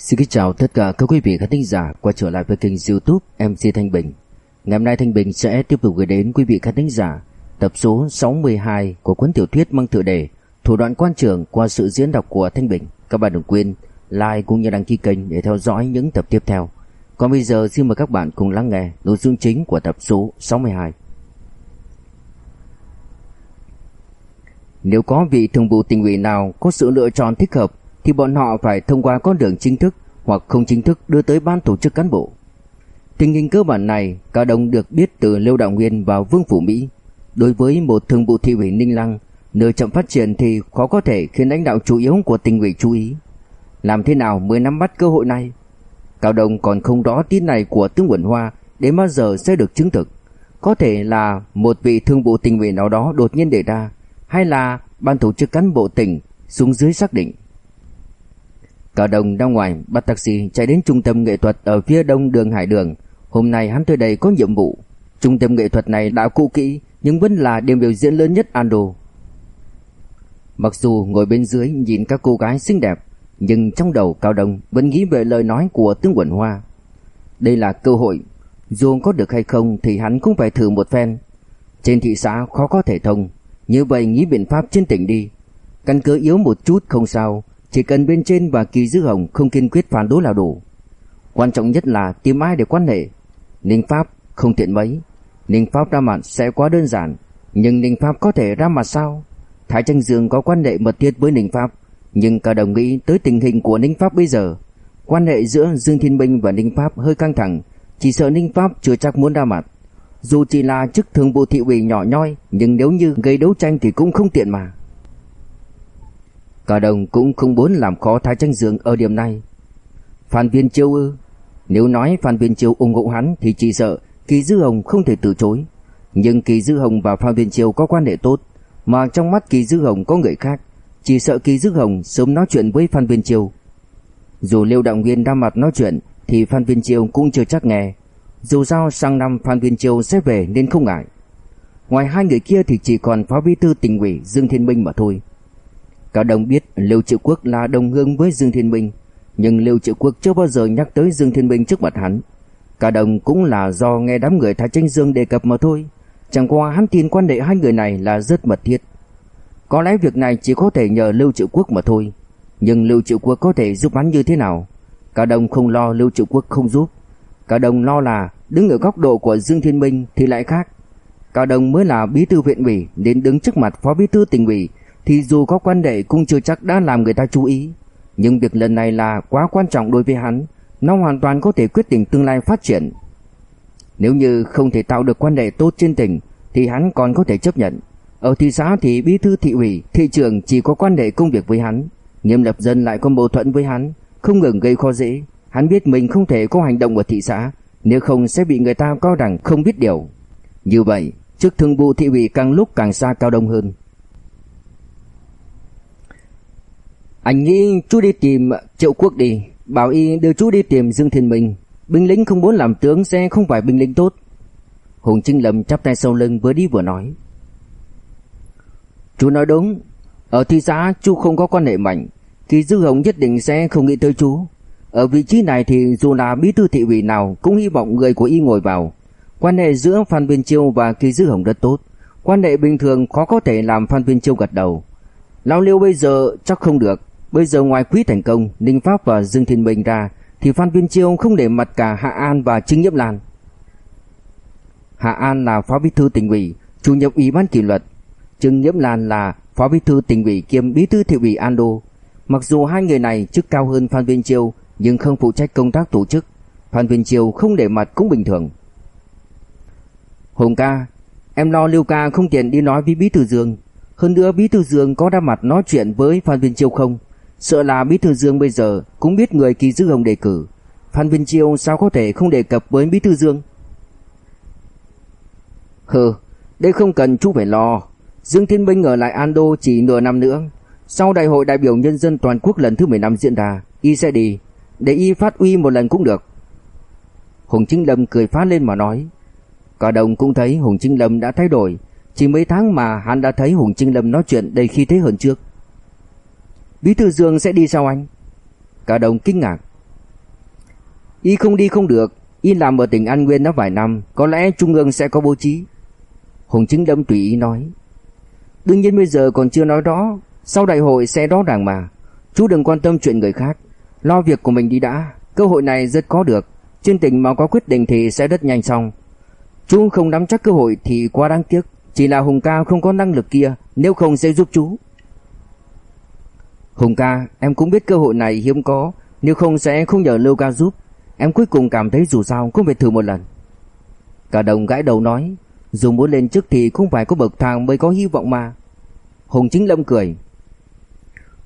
Xin kính chào tất cả các quý vị khán thính giả quay trở lại với kênh youtube MC Thanh Bình. Ngày hôm nay Thanh Bình sẽ tiếp tục gửi đến quý vị khán thính giả tập số 62 của cuốn tiểu thuyết mang tựa đề Thủ đoạn quan trường qua sự diễn đọc của Thanh Bình. Các bạn đừng quên like cũng như đăng ký kênh để theo dõi những tập tiếp theo. Còn bây giờ xin mời các bạn cùng lắng nghe nội dung chính của tập số 62 Nếu có vị thường vụ tỉnh ủy nào có sự lựa chọn thích hợp thì bọn họ phải thông qua con đường chính thức hoặc không chính thức đưa tới ban tổ chức cán bộ. Tình hình cơ bản này cả đồng được biết từ Lưu Đạo Nguyên vào Vương Phủ Mỹ. Đối với một thường vụ thị ủy Ninh Lăng, nơi chậm phát triển thì khó có thể khiến lãnh đạo chủ yếu của tỉnh ủy chú ý. Làm thế nào mới nắm bắt cơ hội này? Cao Đông còn không rõ tin này của tướng Quẩn Hoa đến bao giờ sẽ được chứng thực. Có thể là một vị thương vụ tỉnh ủy nào đó đột nhiên đề ra, hay là ban tổ chức cán bộ tỉnh xuống dưới xác định. Cao Đồng ra ngoài bắt taxi chạy đến trung tâm nghệ thuật ở phía đông đường Hải Đường. Hôm nay hắn tới đây có nhiệm vụ. Trung tâm nghệ thuật này đã cũ kỹ nhưng vẫn là điểm biểu diễn lớn nhất Ando. Mặc dù ngồi bên dưới nhìn các cô gái xinh đẹp, nhưng trong đầu Cao Đồng vẫn nghĩ về lời nói của tướng Quẩn Hoa. Đây là cơ hội, dù có được hay không thì hắn cũng phải thử một phen. Trên thị xã khó có thể thông, như vậy nghĩ biện pháp trên tỉnh đi. Căn cứ yếu một chút không sao, chỉ cần bên trên và Kỳ Dư Hồng không kiên quyết phản đối là đủ. Quan trọng nhất là tìm ai để quan hệ. Ninh Pháp không tiện mấy. Ninh Pháp ra mặt sẽ quá đơn giản, nhưng Ninh Pháp có thể ra mặt sao? Thái Tranh Dương có quan hệ mật thiết với Ninh Pháp, nhưng cả đồng nghĩ tới tình hình của Ninh Pháp bây giờ. Quan hệ giữa Dương Thiên Minh và Ninh Pháp hơi căng thẳng, chỉ sợ Ninh Pháp chưa chắc muốn ra mặt. Dù chỉ là chức thường vụ thị ủy nhỏ nhoi, nhưng nếu như gây đấu tranh thì cũng không tiện mà. Cả đồng cũng không muốn làm khó Thái Tranh Dương ở điểm này. Phan Viên Chiêu ư? Nếu nói Phan Viên Chiêu ủng hộ hắn thì chỉ sợ Kỳ Dư Hồng không thể từ chối. Nhưng Kỳ Dư Hồng và Phan Viên Chiêu có quan hệ tốt, mà trong mắt Kỳ Dư Hồng có người khác, chỉ sợ Kỳ Dư Hồng sớm nói chuyện với Phan Viên Chiêu. Dù Liêu Đạo Nguyên đang mặt nói chuyện thì Phan Viên Chiêu cũng chưa chắc nghe. Dù sao sang năm Phan Viên Chiêu sẽ về nên không ngại. Ngoài hai người kia thì chỉ còn Phó Bí thư tỉnh ủy Dương Thiên Minh mà thôi. Cao Đông biết Lưu Triệu Quốc là đồng hương với Dương Thiên Minh, nhưng Lưu Triệu Quốc chưa bao giờ nhắc tới Dương Thiên Minh trước mặt hắn. Cao Đông cũng là do nghe đám người Thái Tranh Dương đề cập mà thôi. Chẳng qua hắn tin quan hệ hai người này là rất mật thiết. Có lẽ việc này chỉ có thể nhờ Lưu Triệu Quốc mà thôi. Nhưng Lưu Triệu Quốc có thể giúp hắn như thế nào? Cao Đông không lo Lưu Triệu Quốc không giúp. Cao Đông lo là đứng ở góc độ của Dương Thiên Minh thì lại khác. Cao Đông mới là bí thư huyện ủy nên đứng trước mặt phó bí thư tỉnh ủy thì dù có quan hệ cũng chưa chắc đã làm người ta chú ý. Nhưng việc lần này là quá quan trọng đối với hắn, nó hoàn toàn có thể quyết định tương lai phát triển. Nếu như không thể tạo được quan hệ tốt trên tỉnh thì hắn còn có thể chấp nhận. Ở thị xã thì bí thư thị ủy, thị trưởng chỉ có quan hệ công việc với hắn, Nghiêm Lập Dân lại có mâu thuẫn với hắn, không ngừng gây khó dễ. Hắn biết mình không thể có hành động ở thị xã, nếu không sẽ bị người ta coi rằng không biết điều. Như vậy, chức thường vụ thị ủy càng lúc càng xa cao đông hơn. Anh nghĩ chú đi tìm Triệu Quốc đi, bảo y đưa chú đi tìm Dương Thiên Minh. Binh lính không muốn làm tướng sẽ không phải binh lính tốt. Hùng Trinh Lâm chắp tay sau lưng vừa đi vừa nói. Chú nói đúng, ở thị xã chú không có quan hệ mạnh, thì Dư Hồng nhất định sẽ không nghĩ tới chú. Ở vị trí này thì dù là bí thư thị ủy nào cũng hy vọng người của y ngồi vào. Quan hệ giữa Phan Viên Chiêu và Kỳ Dư Hồng rất tốt. Quan hệ bình thường khó có thể làm Phan Viên Chiêu gật đầu. Lão Liêu bây giờ chắc không được. Bây giờ ngoài Quý Thành Công, Ninh Pháp và Dương Thiên Bình ra thì Phan Viên Chiêu không để mặt cả Hạ An và Trương Nhiễm Lan. Hạ An là phó bí thư tỉnh ủy, chủ nhiệm ủy ban kỷ luật. Trương Nhiễm Lan là phó bí thư tỉnh ủy kiêm bí thư thị ủy an đô. Mặc dù hai người này chức cao hơn Phan Viên Chiêu nhưng không phụ trách công tác tổ chức. Phan Viên Chiêu không để mặt cũng bình thường. Hùng ca, em lo lưu ca không tiện đi nói với bí thư Dương. Hơn nữa bí thư Dương có ra mặt nói chuyện với Phan Viên Chiêu không? Sợ là Bí thư Dương bây giờ cũng biết người Kỳ Dư Hồng đề cử. Phan Vinh Chiêu sao có thể không đề cập với Bí thư Dương? Hừ, đây không cần chú phải lo. Dương Thiên Minh ở lại Ando chỉ nửa năm nữa. Sau đại hội đại biểu nhân dân toàn quốc lần thứ 15 diễn ra, y sẽ đi, để y phát uy một lần cũng được. Hùng Trinh Lâm cười phá lên mà nói. Cả đồng cũng thấy Hùng Trinh Lâm đã thay đổi, chỉ mấy tháng mà hắn đã thấy Hùng Trinh Lâm nói chuyện đầy khí thế hơn trước. Bí thư Dương sẽ đi sao anh? Cả đồng kinh ngạc. Y không đi không được, Y làm ở tỉnh An Nguyên đã vài năm, có lẽ Trung ương sẽ có bố trí. Hùng Chính đâm tùy ý nói. Đương nhiên bây giờ còn chưa nói rõ, sau đại hội sẽ rõ ràng mà. Chú đừng quan tâm chuyện người khác, lo việc của mình đi đã, cơ hội này rất có được. Trên tỉnh mà có quyết định thì sẽ rất nhanh xong. Chú không nắm chắc cơ hội thì quá đáng tiếc, chỉ là Hùng Cao không có năng lực kia, nếu không sẽ giúp chú. Hùng ca, em cũng biết cơ hội này hiếm có, nếu không sẽ không nhờ Lưu ca giúp. Em cuối cùng cảm thấy dù sao cũng phải thử một lần. Cả đồng gãi đầu nói, dù muốn lên trước thì không phải có bậc thang mới có hy vọng mà. Hùng Chính Lâm cười.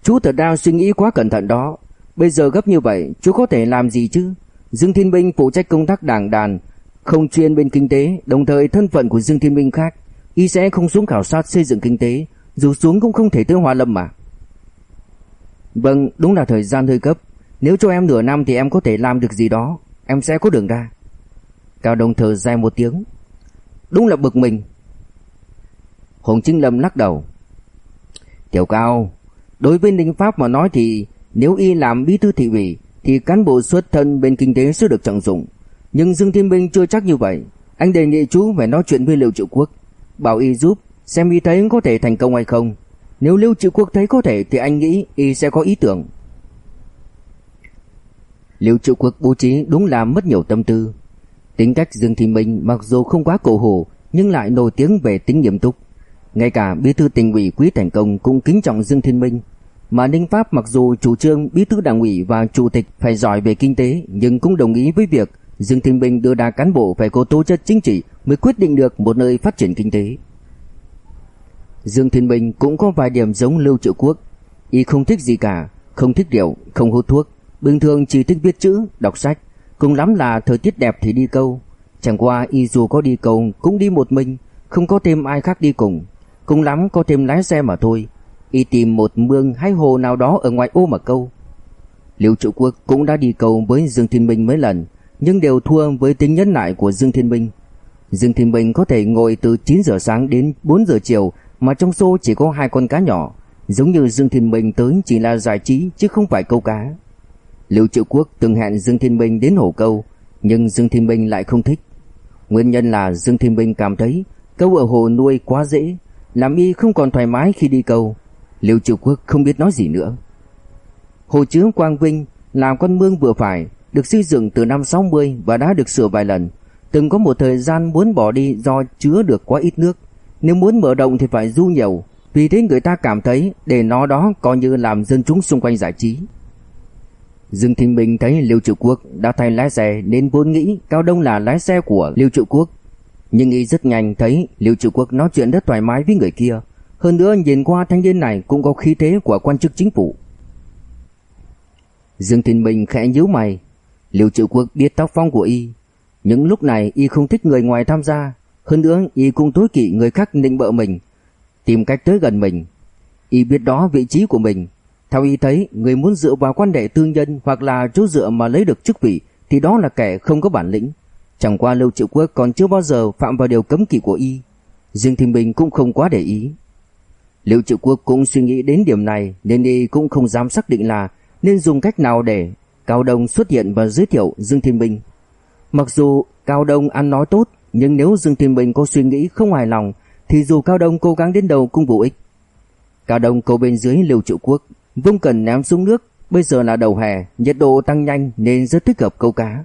Chú thật đang suy nghĩ quá cẩn thận đó. Bây giờ gấp như vậy, chú có thể làm gì chứ? Dương Thiên Minh phụ trách công tác đảng đàn, không chuyên bên kinh tế, đồng thời thân phận của Dương Thiên Minh khác, y sẽ không xuống khảo sát xây dựng kinh tế, dù xuống cũng không thể tới Hoa Lâm mà. Vâng, đúng là thời gian hơi gấp nếu cho em nửa năm thì em có thể làm được gì đó, em sẽ có đường ra. Cao Đông thở dài một tiếng. Đúng là bực mình. Hồng Trinh Lâm lắc đầu. Tiểu Cao, đối với Ninh Pháp mà nói thì nếu y làm bí thư thị ủy thì cán bộ xuất thân bên kinh tế sẽ được trọng dụng. Nhưng Dương Thiên Minh chưa chắc như vậy. Anh đề nghị chú phải nói chuyện với Liệu Triệu Quốc, bảo y giúp, xem y thấy có thể thành công hay không. Nếu Lưu Triệu Quốc thấy có thể thì anh nghĩ y sẽ có ý tưởng. Lưu Triệu Quốc bố trí đúng là mất nhiều tâm tư. Tính cách Dương Thị Minh mặc dù không quá cổ hủ, nhưng lại nổi tiếng về tính nghiêm túc. Ngay cả bí thư tỉnh ủy Quý Thành Công cũng kính trọng Dương Thiên Minh. Mà Ninh Pháp mặc dù chủ trương bí thư đảng ủy và chủ tịch phải giỏi về kinh tế, nhưng cũng đồng ý với việc Dương Thiên Minh đưa đa cán bộ phải có tố chất chính trị mới quyết định được một nơi phát triển kinh tế. Dương Thiên Minh cũng có vài điểm giống Lưu Triệu Quốc, y không thích gì cả, không thích rượu, không hút thuốc, bình thường chỉ thích viết chữ, đọc sách, cùng lắm là thời tiết đẹp thì đi câu. Chẳng qua y dù có đi câu cũng đi một mình, không có thêm ai khác đi cùng, cùng lắm có thêm lái xe mà thôi. Y tìm một mương hay hồ nào đó ở ngoài ô mà câu. Lưu Triệu Quốc cũng đã đi câu với Dương Thiên Minh mấy lần, nhưng đều thua với tính nhẫn nại của Dương Thiên Minh. Dương Thiên Minh có thể ngồi từ 9 giờ sáng đến 4 giờ chiều mà trong xô chỉ có hai con cá nhỏ, giống như Dương Thiên Minh tới chỉ là giải trí chứ không phải câu cá. Lưu Triệu Quốc từng hẹn Dương Thiên Minh đến hồ câu, nhưng Dương Thiên Minh lại không thích. Nguyên nhân là Dương Thiên Minh cảm thấy câu ở hồ nuôi quá dễ, làm y không còn thoải mái khi đi câu. Lưu Triệu Quốc không biết nói gì nữa. Hồ chứa Quang Vinh làm con mương vừa phải, được xây dựng từ năm 60 và đã được sửa vài lần. Từng có một thời gian muốn bỏ đi do chứa được quá ít nước. Nếu muốn mở rộng thì phải du nhiều. Vì thế người ta cảm thấy để nó đó coi như làm dân chúng xung quanh giải trí. Dương Thinh Minh thấy Liêu Trụ Quốc đã thay lái xe nên vốn nghĩ Cao Đông là lái xe của Liêu Trụ Quốc. Nhưng y rất nhanh thấy Liêu Trụ Quốc nói chuyện rất thoải mái với người kia. Hơn nữa nhìn qua thanh niên này cũng có khí thế của quan chức chính phủ. Dương Thinh Minh khẽ nhíu mày. Liêu Trụ Quốc biết tác phong của y. Những lúc này y không thích người ngoài tham gia. Hơn nữa y cũng tối kỵ người khác nịnh bợ mình. Tìm cách tới gần mình. Y biết đó vị trí của mình theo y thấy, người muốn dựa vào quan hệ tương nhân hoặc là chỗ dựa mà lấy được chức vị thì đó là kẻ không có bản lĩnh. Chẳng qua Lưu Triệu Quốc còn chưa bao giờ phạm vào điều cấm kỵ của y. Dương thì Bình cũng không quá để ý. Lưu Triệu Quốc cũng suy nghĩ đến điểm này nên y cũng không dám xác định là nên dùng cách nào để Cao Đông xuất hiện và giới thiệu Dương Thiên Bình. Mặc dù Cao Đông ăn nói tốt, nhưng nếu Dương Thiên Bình có suy nghĩ không hài lòng, thì dù Cao Đông cố gắng đến đầu cũng vô ích. Cao Đông cầu bên dưới Lưu Triệu Quốc, Vung cần ném xuống nước, bây giờ là đầu hè, nhiệt độ tăng nhanh nên rất thích hợp câu cá.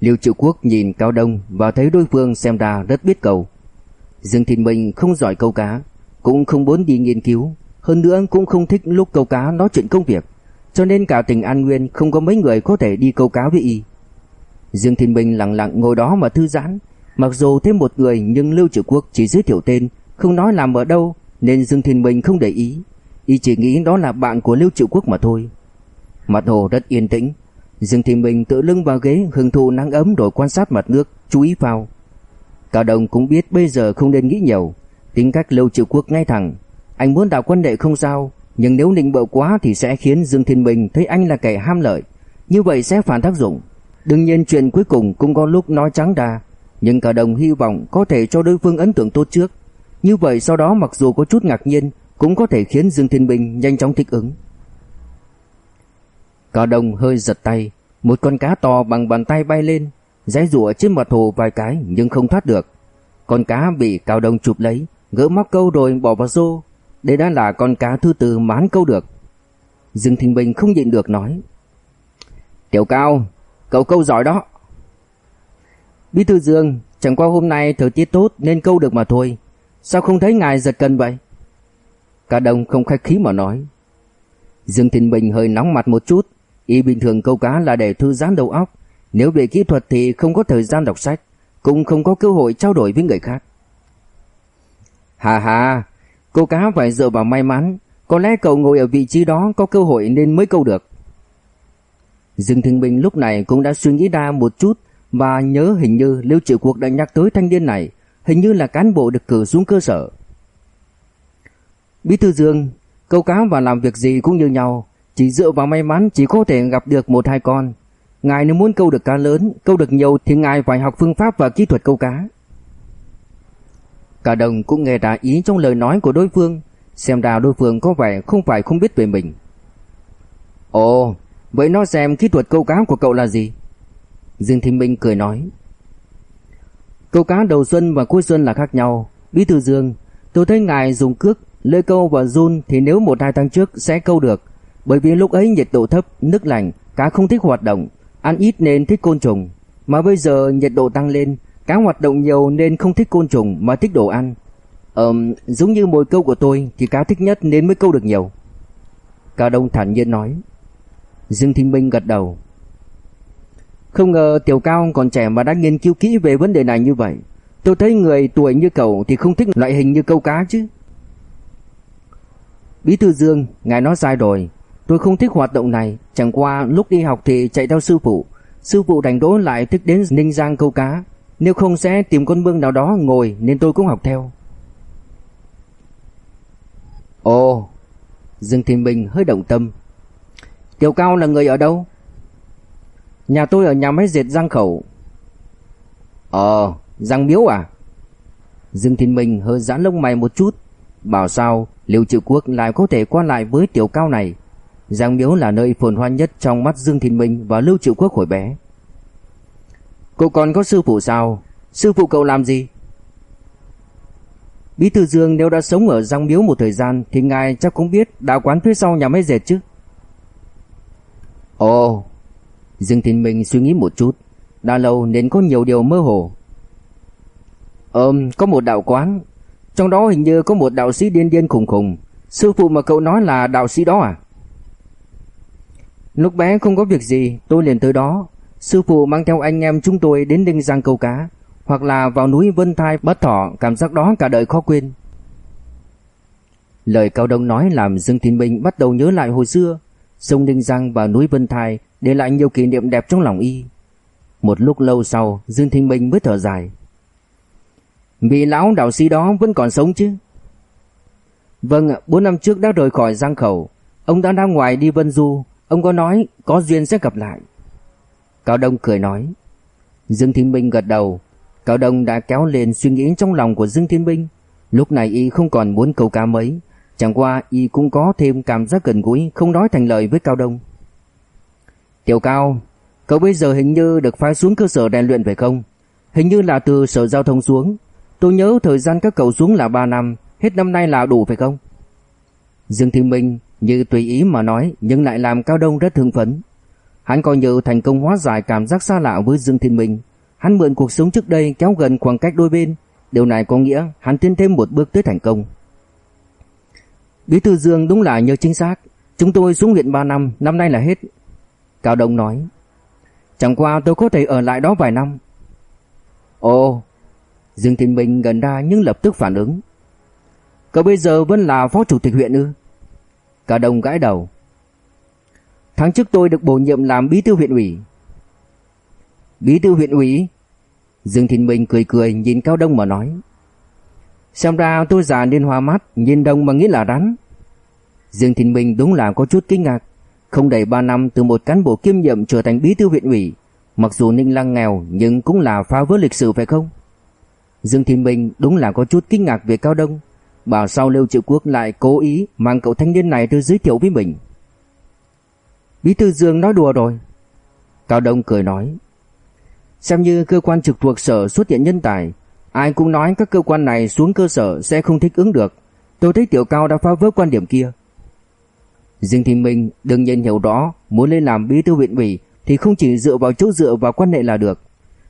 Liêu Triệu Quốc nhìn Cao Đông và thấy đối phương xem ra rất biết câu. Dương Thìn Minh không giỏi câu cá, cũng không muốn đi nghiên cứu, hơn nữa cũng không thích lúc câu cá nói chuyện công việc, cho nên cả tỉnh An Nguyên không có mấy người có thể đi câu cá với y. Dương Thìn Minh lặng lặng ngồi đó mà thư giãn, mặc dù thêm một người nhưng Lưu Triệu Quốc chỉ giới thiệu tên, không nói làm ở đâu nên Dương Thìn Minh không để ý. Y chỉ nghĩ đó là bạn của Lưu Triệu Quốc mà thôi. Mặt hồ rất yên tĩnh. Dương Thiên Minh tự lưng vào ghế hưởng thụ nắng ấm rồi quan sát mặt nước Chú ý vào. Cao Đồng cũng biết bây giờ không nên nghĩ nhiều. Tính cách Lưu Triệu Quốc ngay thẳng. Anh muốn đào quan đệ không sao Nhưng nếu nịnh bợ quá thì sẽ khiến Dương Thiên Minh thấy anh là kẻ ham lợi. Như vậy sẽ phản tác dụng. Đương nhiên chuyện cuối cùng cũng có lúc nói trắng đà Nhưng cả Đồng hy vọng có thể cho đối phương ấn tượng tốt trước Như vậy sau đó mặc dù có chút ngạc nhiên cũng có thể khiến Dương Thiên Bình nhanh chóng thích ứng. Cả đồng hơi giật tay, Một con cá to bằng bàn tay bay lên, Giấy rùa trên mặt hồ vài cái nhưng không thoát được. Con cá bị Cao đồng chụp lấy, gỡ móc câu rồi bỏ vào xô. Đây đã là con cá thứ tư mán câu được. Dương thiên Bình không nhịn được nói. Tiểu Cao, cậu câu giỏi đó. Bí thư Dương, chẳng qua hôm nay thời tiết tốt nên câu được mà thôi. Sao không thấy ngài giật cân vậy? Cả đồng không khách khí mà nói. Dương thịnh Bình hơi nóng mặt một chút. Y bình thường câu cá là để thư giãn đầu óc. Nếu về kỹ thuật thì không có thời gian đọc sách, cũng không có cơ hội trao đổi với người khác. Hà hà, câu cá phải dựa vào may mắn. Có lẽ cậu ngồi ở vị trí đó có cơ hội nên mới câu được. Dương Thịnh Bình lúc này cũng đã suy nghĩ ra một chút và nhớ hình như Lưu Triệu Quốc đã nhắc tới thanh niên này, hình như là cán bộ được cử xuống cơ sở. Bí thư Dương, câu cá và làm việc gì cũng như nhau, chỉ dựa vào may mắn chỉ có thể gặp được một hai con. Ngài nếu muốn câu được cá lớn, câu được nhiều thì ngài phải học phương pháp và kỹ thuật câu cá. Cả đồng cũng nghe ra ý trong lời nói của đối phương, xem ra đối phương có vẻ không phải không biết về mình. Ồ, vậy nó xem kỹ thuật câu cá của cậu là gì? Dương Thinh Minh cười nói. Câu cá đầu xuân và cuối xuân là khác nhau. Bí thư Dương, tôi thấy ngài dùng cước, lưỡi câu và run thì nếu một hai tháng trước sẽ câu được. Bởi vì lúc ấy nhiệt độ thấp, nước lạnh, cá không thích hoạt động, ăn ít nên thích côn trùng. Mà bây giờ nhiệt độ tăng lên, cá hoạt động nhiều nên không thích côn trùng mà thích đồ ăn. Ờm, giống như mồi câu của tôi thì cá thích nhất nên mới câu được nhiều. Cao Đông thản nhiên nói. Dương Thinh Minh gật đầu. Không ngờ Tiểu Cao còn trẻ mà đã nghiên cứu kỹ về vấn đề này như vậy. Tôi thấy người tuổi như cậu thì không thích loại hình như câu cá chứ. Bí thư Dương, ngài nói sai rồi. Tôi không thích hoạt động này, chẳng qua lúc đi học thì chạy theo sư phụ. Sư phụ đánh đố lại thích đến Ninh Giang câu cá. Nếu không sẽ tìm con mương nào đó ngồi nên tôi cũng học theo. Ồ, Dương Thiên Minh hơi động tâm. Tiểu Cao là người ở đâu? Nhà tôi ở nhà máy dệt Giang Khẩu. Ờ, Giang Miếu à? Dương Thiên Minh hơi giãn lông mày một chút. Bảo sao Liêu Triệu Quốc lại có thể qua lại với Tiểu Cao này? Giang Miếu là nơi phồn hoa nhất trong mắt Dương Thiên Minh và Lưu Triệu Quốc hồi bé. Cậu còn có sư phụ sao? Sư phụ cậu làm gì? Bí thư Dương nếu đã sống ở Giang Miếu một thời gian thì ngài chắc cũng biết đạo quán phía sau nhà máy dệt chứ. Ồ, Dương Thiên Minh suy nghĩ một chút, đã lâu nên có nhiều điều mơ hồ. Ừm, có một đạo quán, trong đó hình như có một đạo sĩ điên điên khùng khùng, sư phụ mà cậu nói là đạo sĩ đó à? Lúc bé không có việc gì, tôi liền tới đó, sư phụ mang theo anh em chúng tôi đến Đinh Giang câu cá, hoặc là vào núi Vân Thai bắt thỏ, cảm giác đó cả đời khó quên. Lời Cao Đông nói làm Dương Thiên Minh bắt đầu nhớ lại hồi xưa, sông Đinh Giang và núi Vân Thai để lại nhiều kỷ niệm đẹp trong lòng y. Một lúc lâu sau, Dương Thinh Minh mới thở dài. Vị lão đạo sĩ đó vẫn còn sống chứ? Vâng, bốn năm trước đã rời khỏi Giang Khẩu. Ông đã ra ngoài đi Vân Du. Ông có nói có duyên sẽ gặp lại. Cao Đông cười nói. Dương Thiên Minh gật đầu. Cao Đông đã kéo lên suy nghĩ trong lòng của Dương Thiên Minh. Lúc này y không còn muốn cầu ca mấy. Chẳng qua y cũng có thêm cảm giác gần gũi không nói thành lời với Cao Đông. Tiểu Cao, cậu bây giờ hình như được phái xuống cơ sở rèn luyện phải không? Hình như là từ sở giao thông xuống. Tôi nhớ thời gian các cậu xuống là 3 năm, hết năm nay là đủ phải không? Dương Thiên Minh như tùy ý mà nói nhưng lại làm Cao Đông rất thương phấn. Hắn coi như thành công hóa giải cảm giác xa lạ với Dương Thiên Minh. Hắn mượn cuộc sống trước đây kéo gần khoảng cách đôi bên. Điều này có nghĩa hắn tiến thêm một bước tới thành công. Bí thư Dương đúng là nhớ chính xác. Chúng tôi xuống huyện 3 năm, năm nay là hết. Cao Đông nói. Chẳng qua tôi có thể ở lại đó vài năm. Ồ, Dương Thiên Minh gần ra nhưng lập tức phản ứng. Cậu bây giờ vẫn là phó chủ tịch huyện ư? Cao Đông gãi đầu. Tháng trước tôi được bổ nhiệm làm bí thư huyện ủy. Bí thư huyện ủy? Dương Thiên Minh cười cười nhìn Cao Đông mà nói. Xem ra tôi già nên hoa mắt, nhìn đông mà nghĩ là rắn. Dương Thịnh Minh đúng là có chút kinh ngạc. Không đầy 3 năm từ một cán bộ kiêm nhiệm trở thành bí thư huyện ủy, mặc dù Ninh Lăng nghèo nhưng cũng là phá vỡ lịch sử phải không? Dương Thịnh Minh đúng là có chút kinh ngạc về Cao Đông, bảo sao Lưu Triệu Quốc lại cố ý mang cậu thanh niên này tới giới thiệu với mình. Bí thư Dương nói đùa rồi. Cao Đông cười nói. Xem như cơ quan trực thuộc sở xuất hiện nhân tài, ai cũng nói các cơ quan này xuống cơ sở sẽ không thích ứng được. Tôi thấy Tiểu Cao đã phá vỡ quan điểm kia. Dương Thị Minh đương nhiên hiểu rõ, muốn lên làm bí thư huyện ủy thì không chỉ dựa vào chỗ dựa và quan hệ là được.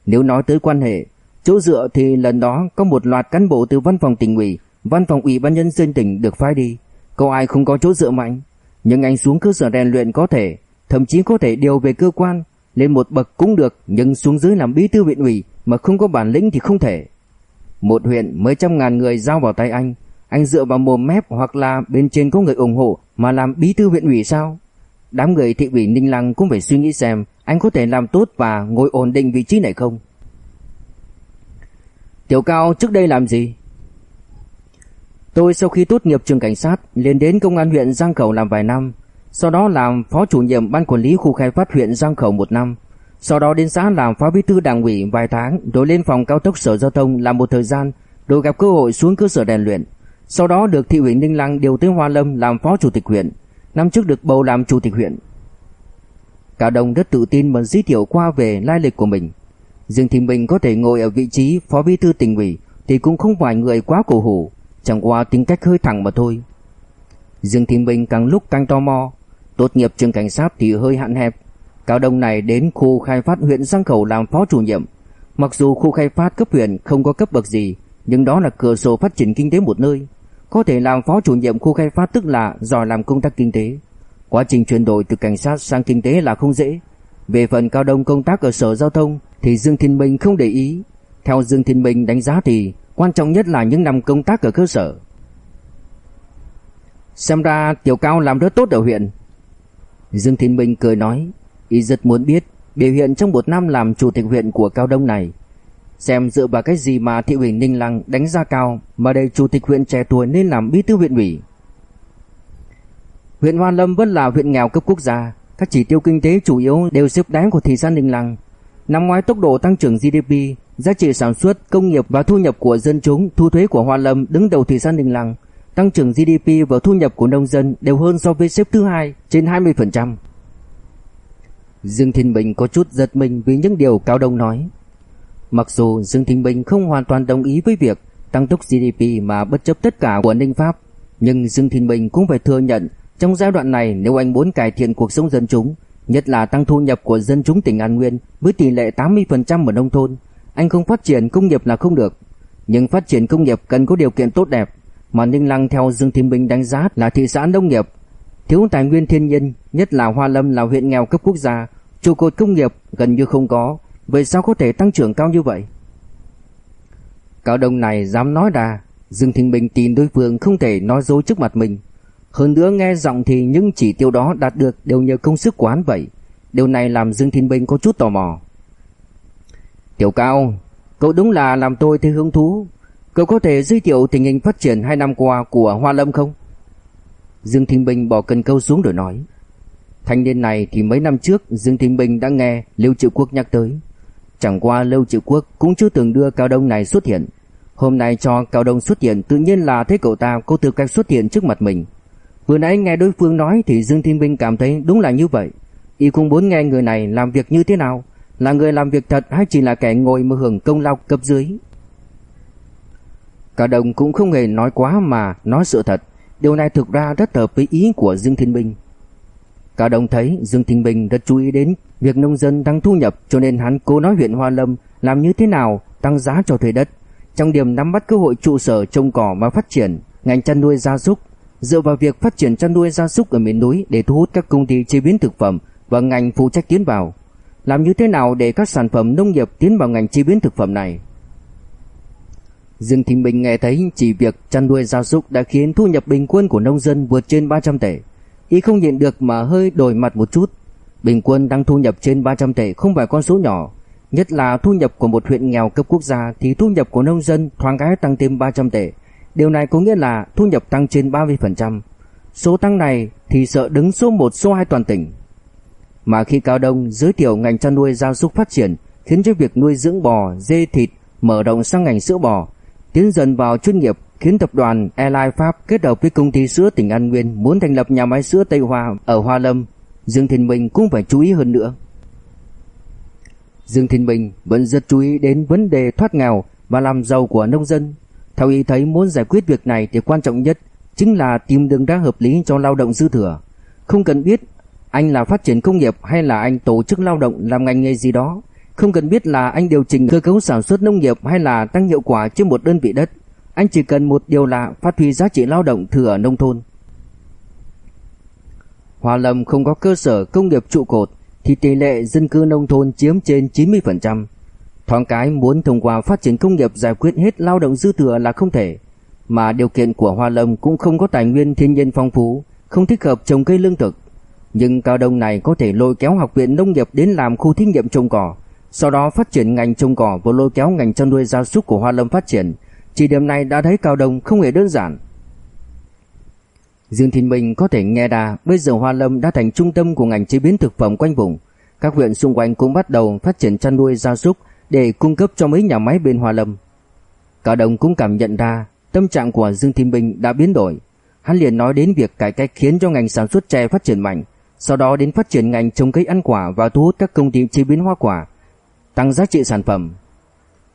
Nếu nói tới quan hệ, chỗ dựa thì lần đó có một loạt cán bộ từ văn phòng tỉnh ủy, văn phòng ủy ban nhân dân tỉnh được phái đi. Có ai không có chỗ dựa mạnh, nhưng anh xuống cơ sở rèn luyện có thể, thậm chí có thể điều về cơ quan, lên một bậc cũng được, nhưng xuống dưới làm bí thư huyện ủy mà không có bản lĩnh thì không thể. Một huyện mấy trăm ngàn người giao vào tay anh, anh dựa vào mồm mép hoặc là bên trên có người ủng hộ mà làm bí thư huyện ủy sao? Đám người thị ủy Ninh Lăng cũng phải suy nghĩ xem anh có thể làm tốt và ngồi ổn định vị trí này không. Tiểu Cao trước đây làm gì? Tôi sau khi tốt nghiệp trường cảnh sát liền đến công an huyện Giang Khẩu làm vài năm, sau đó làm phó chủ nhiệm ban quản lý khu khai phát huyện Giang Khẩu một năm, sau đó đến xã làm phó bí thư đảng ủy vài tháng, rồi lên phòng cao tốc sở giao thông làm một thời gian, rồi gặp cơ hội xuống cơ sở rèn luyện. Sau đó được thị ủy Ninh Lăng điều tới Hoa Lâm làm phó chủ tịch huyện, năm trước được bầu làm chủ tịch huyện. Cả đồng rất tự tin mà giới thiệu qua về lai lịch của mình. Dương Thị Minh có thể ngồi ở vị trí phó bí thư tỉnh ủy thì cũng không phải người quá cổ hủ, chẳng qua tính cách hơi thẳng mà thôi. Dương Thị Minh càng lúc càng tò mò, tốt nghiệp trường cảnh sát thì hơi hạn hẹp. Cao Đông này đến khu khai phát huyện Giang Khẩu làm phó chủ nhiệm. Mặc dù khu khai phát cấp huyện không có cấp bậc gì, nhưng đó là cửa sổ phát triển kinh tế một nơi. Có thể làm phó chủ nhiệm khu khai phát tức là giỏi làm công tác kinh tế. Quá trình chuyển đổi từ cảnh sát sang kinh tế là không dễ. Về phần Cao Đông công tác ở Sở Giao thông thì Dương Thiên Minh không để ý. Theo Dương Thiên Minh đánh giá thì quan trọng nhất là những năm công tác ở cơ sở. Xem ra Tiểu Cao làm rất tốt ở huyện. Dương Thiên Minh cười nói, y rất muốn biết biểu hiện trong một năm làm chủ tịch huyện của Cao Đông này. Xem dựa vào cái gì mà thị ủy Ninh Lăng đánh giá cao mà đây chủ tịch huyện trẻ tuổi nên làm bí thư huyện ủy. Huyện Hoa Lâm vẫn là huyện nghèo cấp quốc gia, các chỉ tiêu kinh tế chủ yếu đều xếp đáng của thị xã Ninh Lăng. Năm ngoái tốc độ tăng trưởng GDP, giá trị sản xuất, công nghiệp và thu nhập của dân chúng, thu thuế của Hoa Lâm đứng đầu thị xã Ninh Lăng. Tăng trưởng GDP và thu nhập của nông dân đều hơn so với xếp thứ hai, trên 20%. Dương Thiên Bình có chút giật mình vì những điều Cao Đông nói. Mặc dù Dương Thiên Bình không hoàn toàn đồng ý với việc tăng tốc GDP mà bất chấp tất cả của Ninh Pháp, nhưng Dương Thiên Bình cũng phải thừa nhận trong giai đoạn này nếu anh muốn cải thiện cuộc sống dân chúng, nhất là tăng thu nhập của dân chúng tỉnh An Nguyên với tỷ lệ 80% ở nông thôn, anh không phát triển công nghiệp là không được. Nhưng phát triển công nghiệp cần có điều kiện tốt đẹp, mà Ninh Lăng theo Dương Thiên Bình đánh giá là thị xã nông nghiệp, thiếu tài nguyên thiên nhiên, nhất là Hoa Lâm là huyện nghèo cấp quốc gia, trụ cột công nghiệp gần như không có, vậy sao có thể tăng trưởng cao như vậy? Cao đồng này dám nói ra, Dương Thịnh Bình tin đối phương không thể nói dối trước mặt mình. Hơn nữa nghe giọng thì những chỉ tiêu đó đạt được đều nhờ công sức của hắn vậy. Điều này làm Dương Thiên Bình có chút tò mò. Tiểu Cao, cậu đúng là làm tôi thấy hứng thú. Cậu có thể giới thiệu tình hình phát triển hai năm qua của Hoa Lâm không? Dương Thiên Bình bỏ cần câu xuống rồi nói. Thanh niên này thì mấy năm trước Dương Thiên Bình đã nghe Lưu Triệu Quốc nhắc tới. Chẳng qua Lưu Triệu Quốc cũng chưa từng đưa Cao Đông này xuất hiện. Hôm nay cho Cao Đông xuất hiện tự nhiên là thấy cậu ta có tư cách xuất hiện trước mặt mình. Vừa nãy nghe đối phương nói thì Dương Thiên Bình cảm thấy đúng là như vậy. Y cũng muốn nghe người này làm việc như thế nào, là người làm việc thật hay chỉ là kẻ ngồi mà hưởng công lao cấp dưới. Cao Đông cũng không hề nói quá mà nói sự thật. Điều này thực ra rất hợp với ý của Dương Thiên Bình. Cao Đông thấy Dương Thiên Bình rất chú ý đến việc nông dân tăng thu nhập cho nên hắn cố nói huyện Hoa Lâm làm như thế nào tăng giá cho thuê đất. Trong điểm nắm bắt cơ hội trụ sở trồng cỏ và phát triển ngành chăn nuôi gia súc, dựa vào việc phát triển chăn nuôi gia súc ở miền núi để thu hút các công ty chế biến thực phẩm và ngành phụ trách tiến vào. Làm như thế nào để các sản phẩm nông nghiệp tiến vào ngành chế biến thực phẩm này? Dương Thịnh Bình nghe thấy chỉ việc chăn nuôi gia súc đã khiến thu nhập bình quân của nông dân vượt trên 300 tệ. Y không nhịn được mà hơi đổi mặt một chút. Bình quân đang thu nhập trên 300 tệ không phải con số nhỏ. Nhất là thu nhập của một huyện nghèo cấp quốc gia thì thu nhập của nông dân thoáng cái tăng thêm 300 tệ. Điều này có nghĩa là thu nhập tăng trên 30%. Số tăng này thì sợ đứng số 1 số 2 toàn tỉnh. Mà khi Cao Đông giới thiệu ngành chăn nuôi gia súc phát triển khiến cho việc nuôi dưỡng bò, dê thịt mở rộng sang ngành sữa bò, tiến dần vào chuyên nghiệp khiến tập đoàn Airline Pháp kết hợp với công ty sữa tỉnh An Nguyên muốn thành lập nhà máy sữa Tây Hoa ở Hoa Lâm, Dương Thiên Minh cũng phải chú ý hơn nữa. Dương Thiên Bình vẫn rất chú ý đến vấn đề thoát nghèo và làm giàu của nông dân. Theo ý thấy muốn giải quyết việc này thì quan trọng nhất chính là tìm đường ra hợp lý cho lao động dư thừa. Không cần biết anh là phát triển công nghiệp hay là anh tổ chức lao động làm ngành nghề gì đó. Không cần biết là anh điều chỉnh cơ cấu sản xuất nông nghiệp hay là tăng hiệu quả trên một đơn vị đất. Anh chỉ cần một điều là phát huy giá trị lao động thừa ở nông thôn. Hòa Lâm không có cơ sở công nghiệp trụ cột thì tỷ lệ dân cư nông thôn chiếm trên 90%. Thoáng cái muốn thông qua phát triển công nghiệp giải quyết hết lao động dư thừa là không thể, mà điều kiện của Hoa Lâm cũng không có tài nguyên thiên nhiên phong phú, không thích hợp trồng cây lương thực. Nhưng cao đông này có thể lôi kéo học viện nông nghiệp đến làm khu thí nghiệm trồng cỏ, sau đó phát triển ngành trồng cỏ và lôi kéo ngành chăn nuôi gia súc của Hoa Lâm phát triển. Chỉ điểm này đã thấy cao đông không hề đơn giản. Dương Thiên Minh có thể nghe ra bây giờ Hoa Lâm đã thành trung tâm của ngành chế biến thực phẩm quanh vùng. Các huyện xung quanh cũng bắt đầu phát triển chăn nuôi gia súc để cung cấp cho mấy nhà máy bên Hoa Lâm. Cao Đông cũng cảm nhận ra tâm trạng của Dương Thiên Minh đã biến đổi. Hắn liền nói đến việc cải cách khiến cho ngành sản xuất chè phát triển mạnh, sau đó đến phát triển ngành trồng cây ăn quả và thu hút các công ty chế biến hoa quả, tăng giá trị sản phẩm.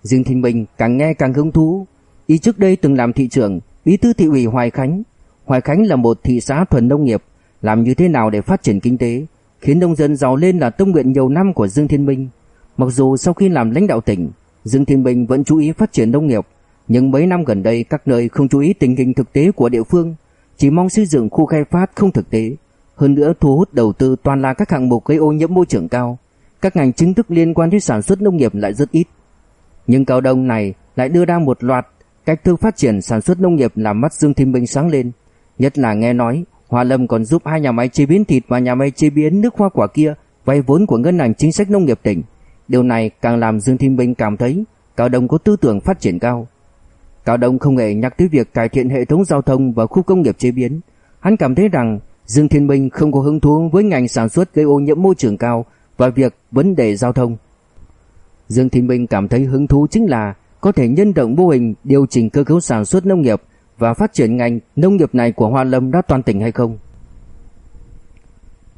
Dương Thiên Minh càng nghe càng hứng thú. Ý trước đây từng làm thị trưởng, bí thư thị ủy Hoài Khánh. Hoài Khánh là một thị xã thuần nông nghiệp, làm như thế nào để phát triển kinh tế, khiến nông dân giàu lên là tâm nguyện nhiều năm của Dương Thiên Minh. Mặc dù sau khi làm lãnh đạo tỉnh, Dương Thiên Minh vẫn chú ý phát triển nông nghiệp, nhưng mấy năm gần đây các nơi không chú ý tình hình thực tế của địa phương, chỉ mong xây dựng khu khai phát không thực tế. Hơn nữa thu hút đầu tư toàn là các hạng mục gây ô nhiễm môi trường cao. Các ngành chính thức liên quan đến sản xuất nông nghiệp lại rất ít. Nhưng cao đông này lại đưa ra một loạt cách thức phát triển sản xuất nông nghiệp làm mắt Dương Thiên Minh sáng lên. Nhất là nghe nói, Hoa Lâm còn giúp hai nhà máy chế biến thịt và nhà máy chế biến nước hoa quả kia vay vốn của ngân hàng chính sách nông nghiệp tỉnh. Điều này càng làm Dương Thiên Minh cảm thấy Cao Đông có tư tưởng phát triển cao. Cao Đông không hề nhắc tới việc cải thiện hệ thống giao thông và khu công nghiệp chế biến. Hắn cảm thấy rằng Dương Thiên Minh không có hứng thú với ngành sản xuất gây ô nhiễm môi trường cao và việc vấn đề giao thông. Dương Thị Minh cảm thấy hứng thú chính là có thể nhân động mô hình điều chỉnh cơ cấu sản xuất nông nghiệp và phát triển ngành nông nghiệp này của Hoa Lâm đã toàn tỉnh hay không.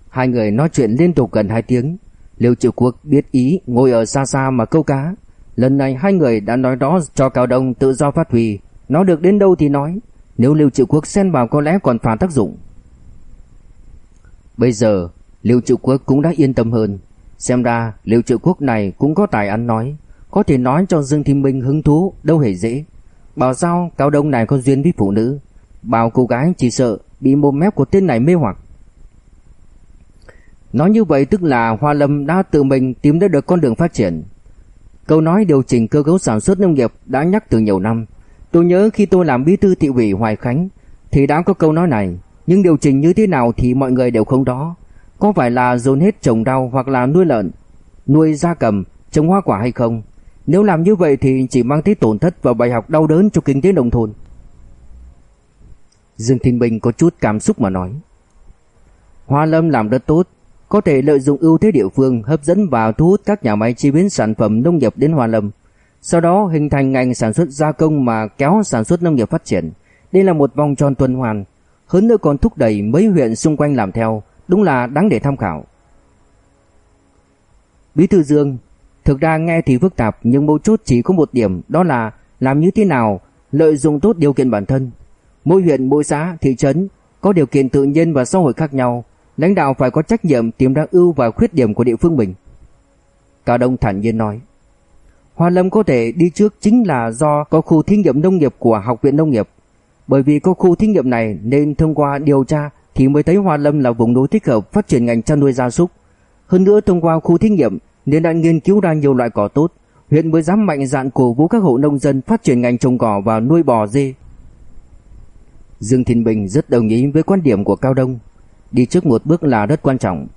Hai người nói chuyện liên tục gần 2 tiếng. Liêu Triệu Quốc biết ý ngồi ở xa xa mà câu cá. Lần này hai người đã nói đó cho Cao Đông tự do phát huy. nó được đến đâu thì nói. Nếu Liêu Triệu Quốc xen vào có lẽ còn phản tác dụng. Bây giờ, Liêu Triệu Quốc cũng đã yên tâm hơn. Xem ra liệu Triệu Quốc này cũng có tài ăn nói. Có thể nói cho Dương thiên Minh hứng thú đâu hề dễ. Bảo sao Cao Đông này có duyên với phụ nữ. Bảo cô gái chỉ sợ bị mồm mép của tên này mê hoặc. Nói như vậy tức là Hoa Lâm đã tự mình tìm ra được con đường phát triển. Câu nói điều chỉnh cơ cấu sản xuất nông nghiệp đã nhắc từ nhiều năm. Tôi nhớ khi tôi làm bí thư thị ủy Hoài Khánh thì đã có câu nói này, nhưng điều chỉnh như thế nào thì mọi người đều không đó. Có phải là dồn hết trồng rau hoặc là nuôi lợn, nuôi gia cầm, trồng hoa quả hay không? Nếu làm như vậy thì chỉ mang tới tổn thất và bài học đau đớn cho kinh tế nông thôn. Dương Thinh Bình có chút cảm xúc mà nói. Hoa Lâm làm rất tốt, có thể lợi dụng ưu thế địa phương hấp dẫn và thu hút các nhà máy chế biến sản phẩm nông nghiệp đến Hoa Lâm. Sau đó hình thành ngành sản xuất gia công mà kéo sản xuất nông nghiệp phát triển. Đây là một vòng tròn tuần hoàn, hơn nữa còn thúc đẩy mấy huyện xung quanh làm theo, đúng là đáng để tham khảo. Bí thư Dương, thực ra nghe thì phức tạp nhưng mấu chốt chỉ có một điểm, đó là làm như thế nào lợi dụng tốt điều kiện bản thân. Mỗi huyện, mỗi xã, thị trấn có điều kiện tự nhiên và xã hội khác nhau, lãnh đạo phải có trách nhiệm tìm ra ưu và khuyết điểm của địa phương mình. Cao Đông thản nhiên nói. Hoa Lâm có thể đi trước chính là do có khu thí nghiệm nông nghiệp của Học viện Nông nghiệp. Bởi vì có khu thí nghiệm này nên thông qua điều tra thì mới thấy Hoa Lâm là vùng núi thích hợp phát triển ngành chăn nuôi gia súc. Hơn nữa thông qua khu thí nghiệm nên đã nghiên cứu ra nhiều loại cỏ tốt, huyện mới dám mạnh dạn cổ vũ các hộ nông dân phát triển ngành trồng cỏ và nuôi bò dê. Dương Thìn Bình rất đồng ý với quan điểm của Cao Đông, đi trước một bước là rất quan trọng.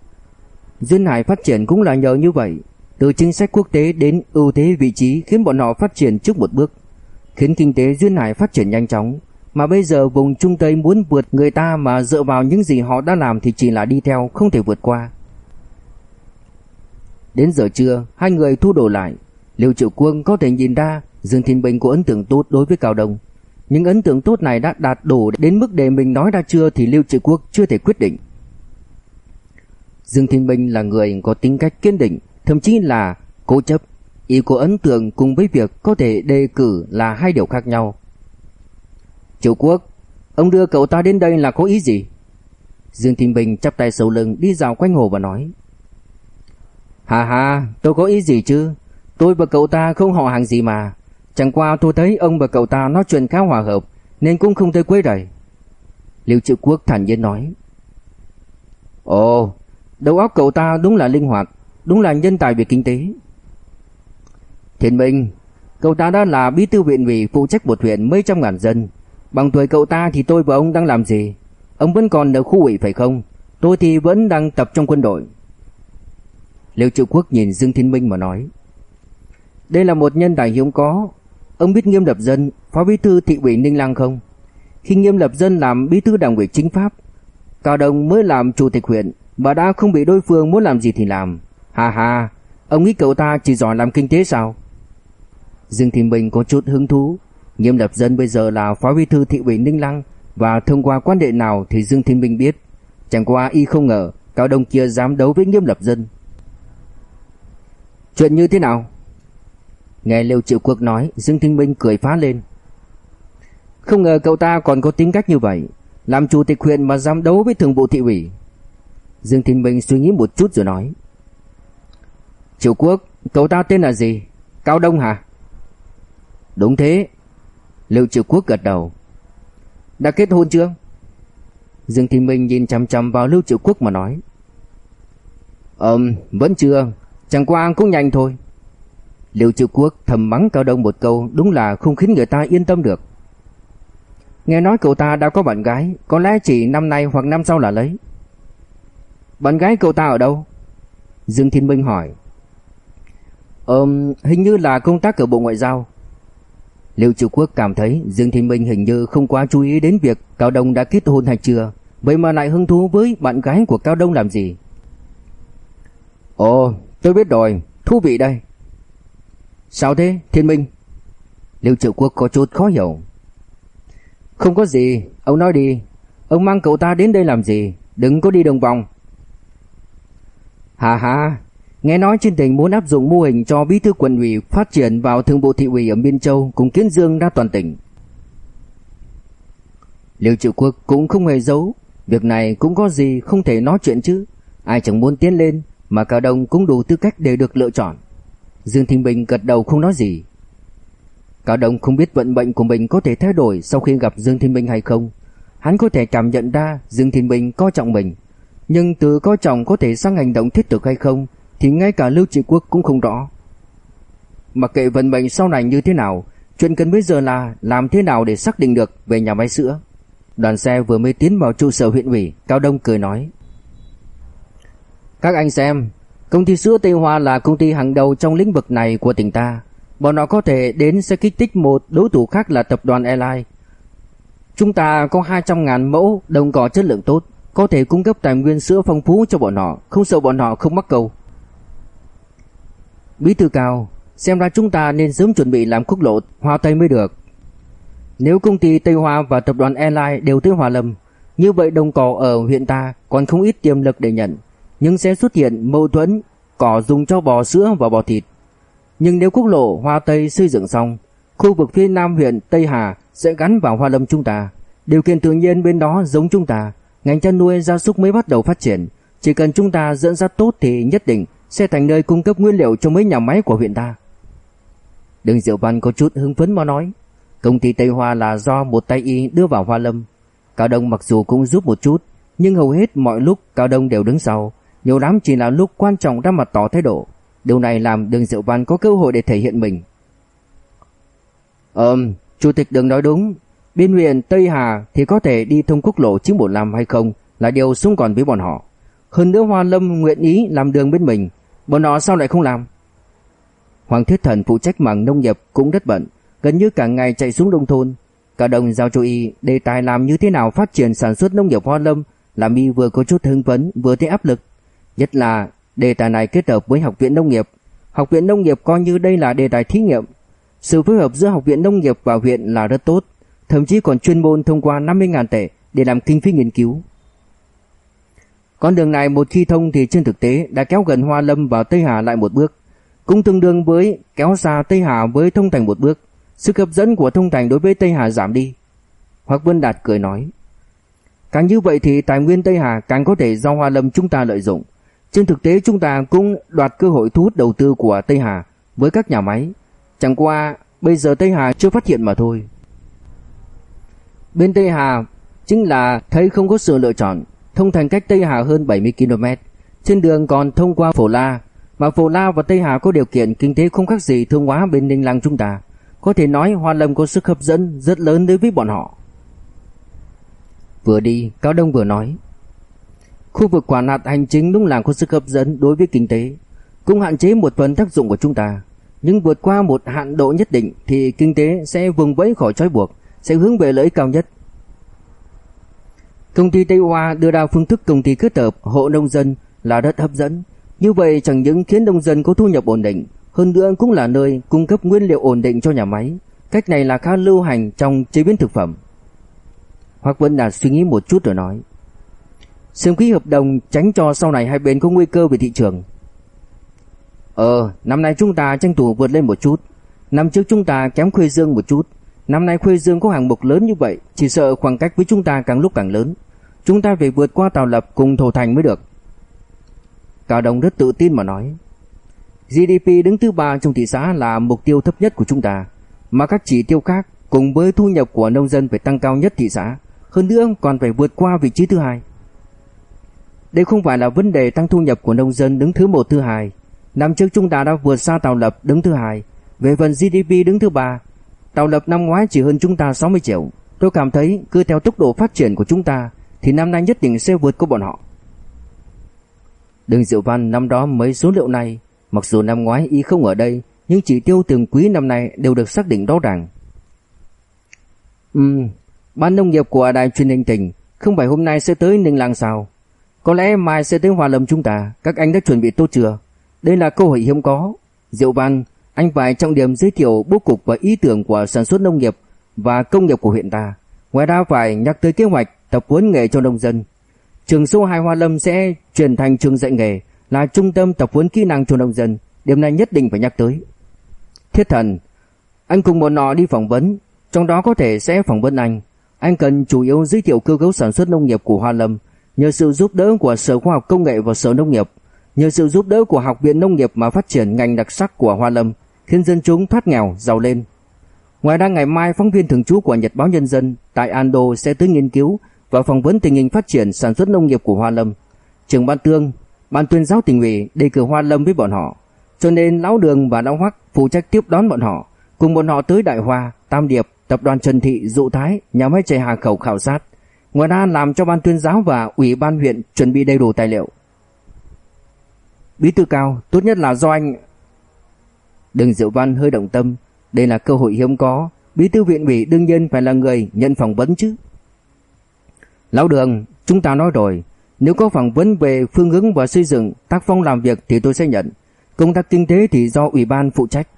Duyên Hải phát triển cũng là nhờ như vậy, từ chính sách quốc tế đến ưu thế vị trí khiến bọn họ phát triển trước một bước, khiến kinh tế Duyên Hải phát triển nhanh chóng, mà bây giờ vùng Trung Tây muốn vượt người ta mà dựa vào những gì họ đã làm thì chỉ là đi theo, không thể vượt qua. Đến giờ trưa, hai người thu đồ lại. Liêu Triệu Quân có thể nhìn ra Dương Thiên Bình có ấn tượng tốt đối với Cao Đông. Những ấn tượng tốt này đã đạt đủ đến mức để mình nói ra chưa thì Liêu Triệu Quốc chưa thể quyết định. Dương Thiên Bình là người có tính cách kiên định, thậm chí là cố chấp, ý của ấn tượng cùng với việc có thể đề cử là hai điều khác nhau. Triệu Quốc, ông đưa cậu ta đến đây là có ý gì? Dương Thiên Bình chắp tay sau lưng đi dạo quanh hồ và nói. Hà hà, tôi có ý gì chứ? Tôi và cậu ta không họ hàng gì mà. Chẳng qua tôi thấy ông và cậu ta nói chuyện khá hòa hợp, nên cũng không thấy quấy rầy. Liêu Triệu Quốc thản nhiên nói. Ồ, đầu óc cậu ta đúng là linh hoạt, đúng là nhân tài về kinh tế. Thiên Minh, cậu ta đã là bí thư huyện ủy phụ trách một huyện mấy trăm ngàn dân. Bằng tuổi cậu ta thì tôi và ông đang làm gì? Ông vẫn còn ở khu ủy phải không? Tôi thì vẫn đang tập trong quân đội. Liêu Triệu Quốc nhìn Dương Thiên Minh mà nói. Đây là một nhân tài hiếm có. Ông biết Nghiêm Lập Dân, phó bí thư thị ủy Ninh Lăng không? Khi Nghiêm Lập Dân làm bí thư đảng ủy chính pháp, Cao Đông mới làm chủ tịch huyện mà đã không bị đối phương muốn làm gì thì làm. Hà hà, ông nghĩ cậu ta chỉ giỏi làm kinh tế sao? Dương Thiên Minh có chút hứng thú. Nghiêm Lập Dân bây giờ là phó bí thư thị ủy Ninh Lăng và thông qua quan hệ nào thì Dương Thiên Minh biết. Chẳng qua y không ngờ Cao Đông kia dám đấu với Nghiêm Lập Dân. Chuyện như thế nào? Nghe Liêu Triệu Quốc nói, Dương Thiên Minh cười phá lên. Không ngờ cậu ta còn có tính cách như vậy, làm chủ tịch huyện mà dám đấu với thường vụ thị ủy. Dương Thiên Minh suy nghĩ một chút rồi nói. Triệu Quốc, cậu ta tên là gì? Cao Đông hả? Đúng thế. Liêu Triệu Quốc gật đầu. Đã kết hôn chưa? Dương Thị Minh nhìn chăm chăm vào Lưu Triệu Quốc mà nói. Ừm, vẫn chưa, chẳng qua cũng nhanh thôi. Lưu Triệu Quốc thầm mắng Cao Đông một câu đúng là không khiến người ta yên tâm được. Nghe nói cậu ta đã có bạn gái, có lẽ chỉ năm nay hoặc năm sau là lấy. Bạn gái cậu ta ở đâu? Dương Thiên Minh hỏi. Ừm, hình như là công tác ở Bộ Ngoại giao. Lưu Triệu Quốc cảm thấy Dương Thiên Minh hình như không quá chú ý đến việc Cao Đông đã kết hôn hay chưa, vậy mà lại hứng thú với bạn gái của Cao Đông làm gì? Ồ, tôi biết rồi, thú vị đây. Sao thế, Thiên Minh? Lưu Triệu Quốc có chút khó hiểu. Không có gì, ông nói đi. Ông mang cậu ta đến đây làm gì? Đừng có đi đường vòng. Hà hà, nghe nói trên tỉnh muốn áp dụng mô hình cho bí thư quận ủy phát triển vào thường bộ thị ủy ở Biên Châu cùng Kiến Dương ra toàn tỉnh. Liêu Triệu Quốc cũng không hề giấu, việc này cũng có gì không thể nói chuyện chứ. Ai chẳng muốn tiến lên, mà Cao Đông cũng đủ tư cách để được lựa chọn. Dương Thịnh Bình gật đầu không nói gì. Cao Đông không biết vận mệnh của mình có thể thay đổi sau khi gặp Dương Thiên Minh hay không. Hắn có thể cảm nhận ra Dương Thiên Minh coi trọng mình, nhưng từ coi trọng có thể sang hành động thiết thực hay không thì ngay cả Lưu Trị Quốc cũng không rõ. Mặc kệ vận mệnh sau này như thế nào, chuyện cần bây giờ là làm thế nào để xác định được về nhà máy sữa. Đoàn xe vừa mới tiến vào trụ sở huyện ủy, Cao Đông cười nói: "Các anh xem, công ty sữa Tây Hoa là công ty hàng đầu trong lĩnh vực này của tỉnh ta." Bọn họ có thể đến sẽ kích thích một đối thủ khác là tập đoàn Airline. Chúng ta có 200.000 mẫu đồng cỏ chất lượng tốt, có thể cung cấp tài nguyên sữa phong phú cho bọn họ, không sợ bọn họ không mắc câu. Bí thư cao, xem ra chúng ta nên sớm chuẩn bị làm quốc lộ Hoa Tây mới được. Nếu công ty Tây Hoa và tập đoàn Airline đều tới Hòa Lâm, như vậy đồng cỏ ở huyện ta còn không ít tiềm lực để nhận, nhưng sẽ xuất hiện mâu thuẫn cỏ dùng cho bò sữa và bò thịt. Nhưng nếu quốc lộ Hoa Tây xây dựng xong, khu vực phía nam huyện Tây Hà sẽ gắn vào Hoa Lâm chúng ta. Điều kiện tự nhiên bên đó giống chúng ta, ngành chăn nuôi gia súc mới bắt đầu phát triển. Chỉ cần chúng ta dẫn dắt tốt thì nhất định sẽ thành nơi cung cấp nguyên liệu cho mấy nhà máy của huyện ta. Đường Diệu Văn có chút hứng phấn mà nói, công ty Tây Hoa là do một tay y đưa vào Hoa Lâm. Cao Đông mặc dù cũng giúp một chút, nhưng hầu hết mọi lúc Cao Đông đều đứng sau, nhiều lắm chỉ là lúc quan trọng ra mặt tỏ thái độ. Điều này làm Đường Diệu Văn có cơ hội để thể hiện mình. Ừm, chủ tịch đường nói đúng. Biên huyện Tây Hà thì có thể đi thông quốc lộ 945 hay không là điều xung còn với bọn họ. Hơn nữa Hoa Lâm nguyện ý làm đường bên mình, bọn họ sao lại không làm? Hoàng Thiết Thần phụ trách mảng nông nghiệp cũng rất bận, gần như cả ngày chạy xuống nông thôn. Cả đồng giao cho y đề tài làm như thế nào phát triển sản xuất nông nghiệp Hoa Lâm, làm y vừa có chút hưng phấn vừa thấy áp lực. Nhất là Đề tài này kết hợp với Học viện Nông nghiệp. Học viện Nông nghiệp coi như đây là đề tài thí nghiệm. Sự phối hợp giữa Học viện Nông nghiệp và huyện là rất tốt, thậm chí còn chuyên môn thông qua 50.000 tệ để làm kinh phí nghiên cứu. Con đường này một khi thông thì trên thực tế đã kéo gần Hoa Lâm và Tây Hà lại một bước. cũng tương đương với kéo xa Tây Hà với Thông Thành một bước. Sức hấp dẫn của Thông Thành đối với Tây Hà giảm đi. Hoặc Vân Đạt cười nói. Càng như vậy thì tài nguyên Tây Hà càng có thể do Hoa Lâm chúng ta lợi dụng. Trên thực tế chúng ta cũng đoạt cơ hội thu hút đầu tư của Tây Hà với các nhà máy. Chẳng qua, bây giờ Tây Hà chưa phát hiện mà thôi. Bên Tây Hà chính là thấy không có sự lựa chọn. Thông thành cách Tây Hà hơn 70 km. Trên đường còn thông qua Phổ La. Mà Phổ La và Tây Hà có điều kiện kinh tế không khác gì thương hóa bên Ninh Lăng chúng ta. Có thể nói Hoa Lâm có sức hấp dẫn rất lớn đối với bọn họ. Vừa đi, Cao Đông vừa nói. Khu vực quản hạt hành chính đúng là có sức hấp dẫn đối với kinh tế, cũng hạn chế một phần tác dụng của chúng ta. Nhưng vượt qua một hạn độ nhất định thì kinh tế sẽ vùng vẫy khỏi trói buộc, sẽ hướng về lợi cao nhất. Công ty Tây Hoa đưa ra phương thức công ty kết hợp hộ nông dân là rất hấp dẫn. Như vậy chẳng những khiến nông dân có thu nhập ổn định, hơn nữa cũng là nơi cung cấp nguyên liệu ổn định cho nhà máy. Cách này là khá lưu hành trong chế biến thực phẩm. Hoắc Vân Đạt suy nghĩ một chút rồi nói. Xem ký hợp đồng tránh cho sau này hai bên có nguy cơ về thị trường. Ờ, năm nay chúng ta tranh thủ vượt lên một chút. Năm trước chúng ta kém Khuê Dương một chút. Năm nay Khuê Dương có hạng mục lớn như vậy, chỉ sợ khoảng cách với chúng ta càng lúc càng lớn. Chúng ta phải vượt qua Tào Lập cùng Thổ Thành mới được. Cao Đông rất tự tin mà nói. GDP đứng thứ ba trong thị xã là mục tiêu thấp nhất của chúng ta, mà các chỉ tiêu khác cùng với thu nhập của nông dân phải tăng cao nhất thị xã, hơn nữa còn phải vượt qua vị trí thứ hai. Đây không phải là vấn đề tăng thu nhập của nông dân đứng thứ một thứ hai. Năm trước chúng ta đã vượt xa Tàu Lập đứng thứ hai. Về phần GDP đứng thứ ba, Tàu Lập năm ngoái chỉ hơn chúng ta 60 triệu. Tôi cảm thấy cứ theo tốc độ phát triển của chúng ta thì năm nay nhất định sẽ vượt qua bọn họ. Đường Diệu Văn năm đó mấy số liệu này, mặc dù năm ngoái y không ở đây, nhưng chỉ tiêu từng quý năm nay đều được xác định rõ ràng. Ừm, ban nông nghiệp của đài truyền hình tỉnh không phải hôm nay sẽ tới Ninh Lăng sao? Có lẽ mai sẽ tới Hòa Lâm chúng ta, các anh đã chuẩn bị tốt chưa? Đây là cơ hội hiếm có. Diệu Văn, anh phải trọng điểm giới thiệu bố cục và ý tưởng của sản xuất nông nghiệp và công nghiệp của huyện ta. Ngoài ra phải nhắc tới kế hoạch tập huấn nghề cho nông dân. Trường số 2 Hoa Lâm sẽ chuyển thành trường dạy nghề, là trung tâm tập huấn kỹ năng cho nông dân. Điểm này nhất định phải nhắc tới. Thiết thần, anh cùng bọn nọ đi phỏng vấn, trong đó có thể sẽ phỏng vấn anh. Anh cần chủ yếu giới thiệu cơ cấu sản xuất nông nghiệp của Hoa Lâm, nhờ sự giúp đỡ của Sở Khoa học Công nghệ và Sở Nông nghiệp, nhờ sự giúp đỡ của Học viện Nông nghiệp mà phát triển ngành đặc sắc của Hoa Lâm, khiến dân chúng thoát nghèo, giàu lên. Ngoài ra ngày mai phóng viên thường trú của Nhật báo Nhân dân tại Ando sẽ tới nghiên cứu và phỏng vấn tình hình phát triển sản xuất nông nghiệp của Hoa Lâm. Trưởng ban tương, ban tuyên giáo tỉnh ủy đề cử Hoa Lâm với bọn họ, cho nên lão Đường và lão Hoắc phụ trách tiếp đón bọn họ, cùng bọn họ tới Đại Hoa, Tam Điệp, tập đoàn Trần Thị, Dụ Thái, nhà máy chế hàng khẩu khảo sát. Ngoài ra làm cho ban tuyên giáo và ủy ban huyện chuẩn bị đầy đủ tài liệu. Bí thư cao, tốt nhất là do anh... Đừng Diệu Văn hơi động tâm, đây là cơ hội hiếm có, bí thư viện ủy đương nhiên phải là người nhận phỏng vấn chứ. Lão Đường, chúng ta nói rồi, nếu có phỏng vấn về phương hướng và xây dựng tác phong làm việc thì tôi sẽ nhận. Công tác kinh tế thì do ủy ban phụ trách.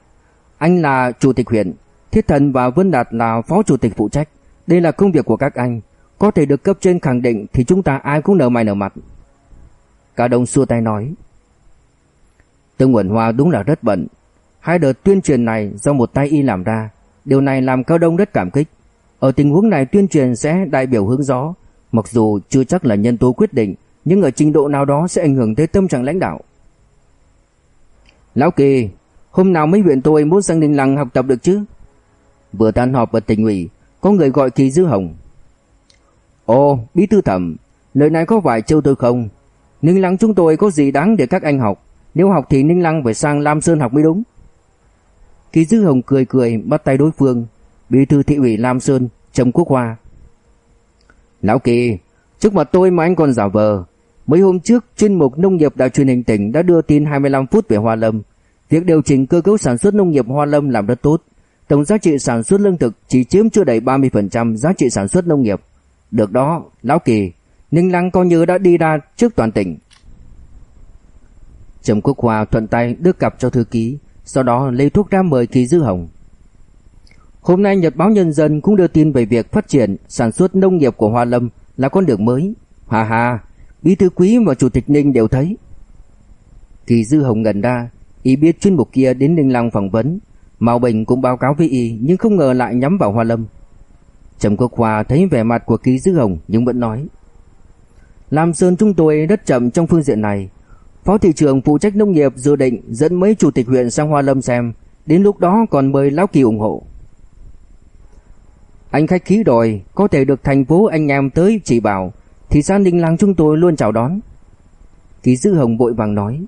Anh là chủ tịch huyện, Thiết Thần và Vân Đạt là phó chủ tịch phụ trách. Đây là công việc của các anh. Có thể được cấp trên khẳng định thì chúng ta ai cũng nở mày nở mặt. Cả đồng xua tay nói. Tương Quẩn Hoa đúng là rất bận. Hai đợt tuyên truyền này do một tay y làm ra. Điều này làm Cao Đông rất cảm kích. Ở tình huống này tuyên truyền sẽ đại biểu hướng gió. Mặc dù chưa chắc là nhân tố quyết định, nhưng ở trình độ nào đó sẽ ảnh hưởng tới tâm trạng lãnh đạo. Lão Kỳ, hôm nào mấy huyện tôi muốn sang Ninh Lăng học tập được chứ? Vừa tan họp ở tỉnh ủy, có người gọi Kỳ Dư Hồng. Ồ, bí thư thẩm, lời này có phải trêu tôi không? Ninh Lăng chúng tôi có gì đáng để các anh học, nếu học thì Ninh Lăng phải sang Lam Sơn học mới đúng ký Dư Hồng cười cười bắt tay đối phương, bí thư thị ủy Lam Sơn, Trầm Quốc Hoa. Lão Kỳ, trước mặt tôi mà anh còn giả vờ. Mấy hôm trước, chuyên mục nông nghiệp đài truyền hình tỉnh đã đưa tin 25 phút về Hoa Lâm. Việc điều chỉnh cơ cấu sản xuất nông nghiệp Hoa Lâm làm rất tốt. Tổng giá trị sản xuất lương thực chỉ chiếm chưa đầy 30% giá trị sản xuất nông nghiệp. Được đó, Lão Kỳ, Ninh Lăng coi như đã đi ra trước toàn tỉnh. Trầm Quốc Hòa thuận tay đưa cặp cho thư ký, sau đó lấy thuốc ra mời Kỳ Dư Hồng. Hôm nay Nhật báo Nhân dân cũng đưa tin về việc phát triển sản xuất nông nghiệp của Hoa Lâm là con đường mới. Hà hà, Bí thư quý và Chủ tịch Ninh đều thấy. Kỳ Dư Hồng ngẩn ra, Y biết chuyên mục kia đến Ninh Lăng phỏng vấn, Mao Bình cũng báo cáo với Y nhưng không ngờ lại nhắm vào Hoa Lâm. Trầm Quốc Hoa thấy vẻ mặt của kỳ Dư Hồng nhưng vẫn nói: "Lam Sơn chúng tôi rất chậm trong phương diện này, Phó thị trưởng phụ trách nông nghiệp dự định dẫn mấy chủ tịch huyện sang Hoa Lâm xem, đến lúc đó còn mời lão Kỳ ủng hộ." Anh khách khí đòi có thể được thành phố anh em tới chỉ bảo, thì san Đình làng chúng tôi luôn chào đón. Ký Dư Hồng vội vàng nói.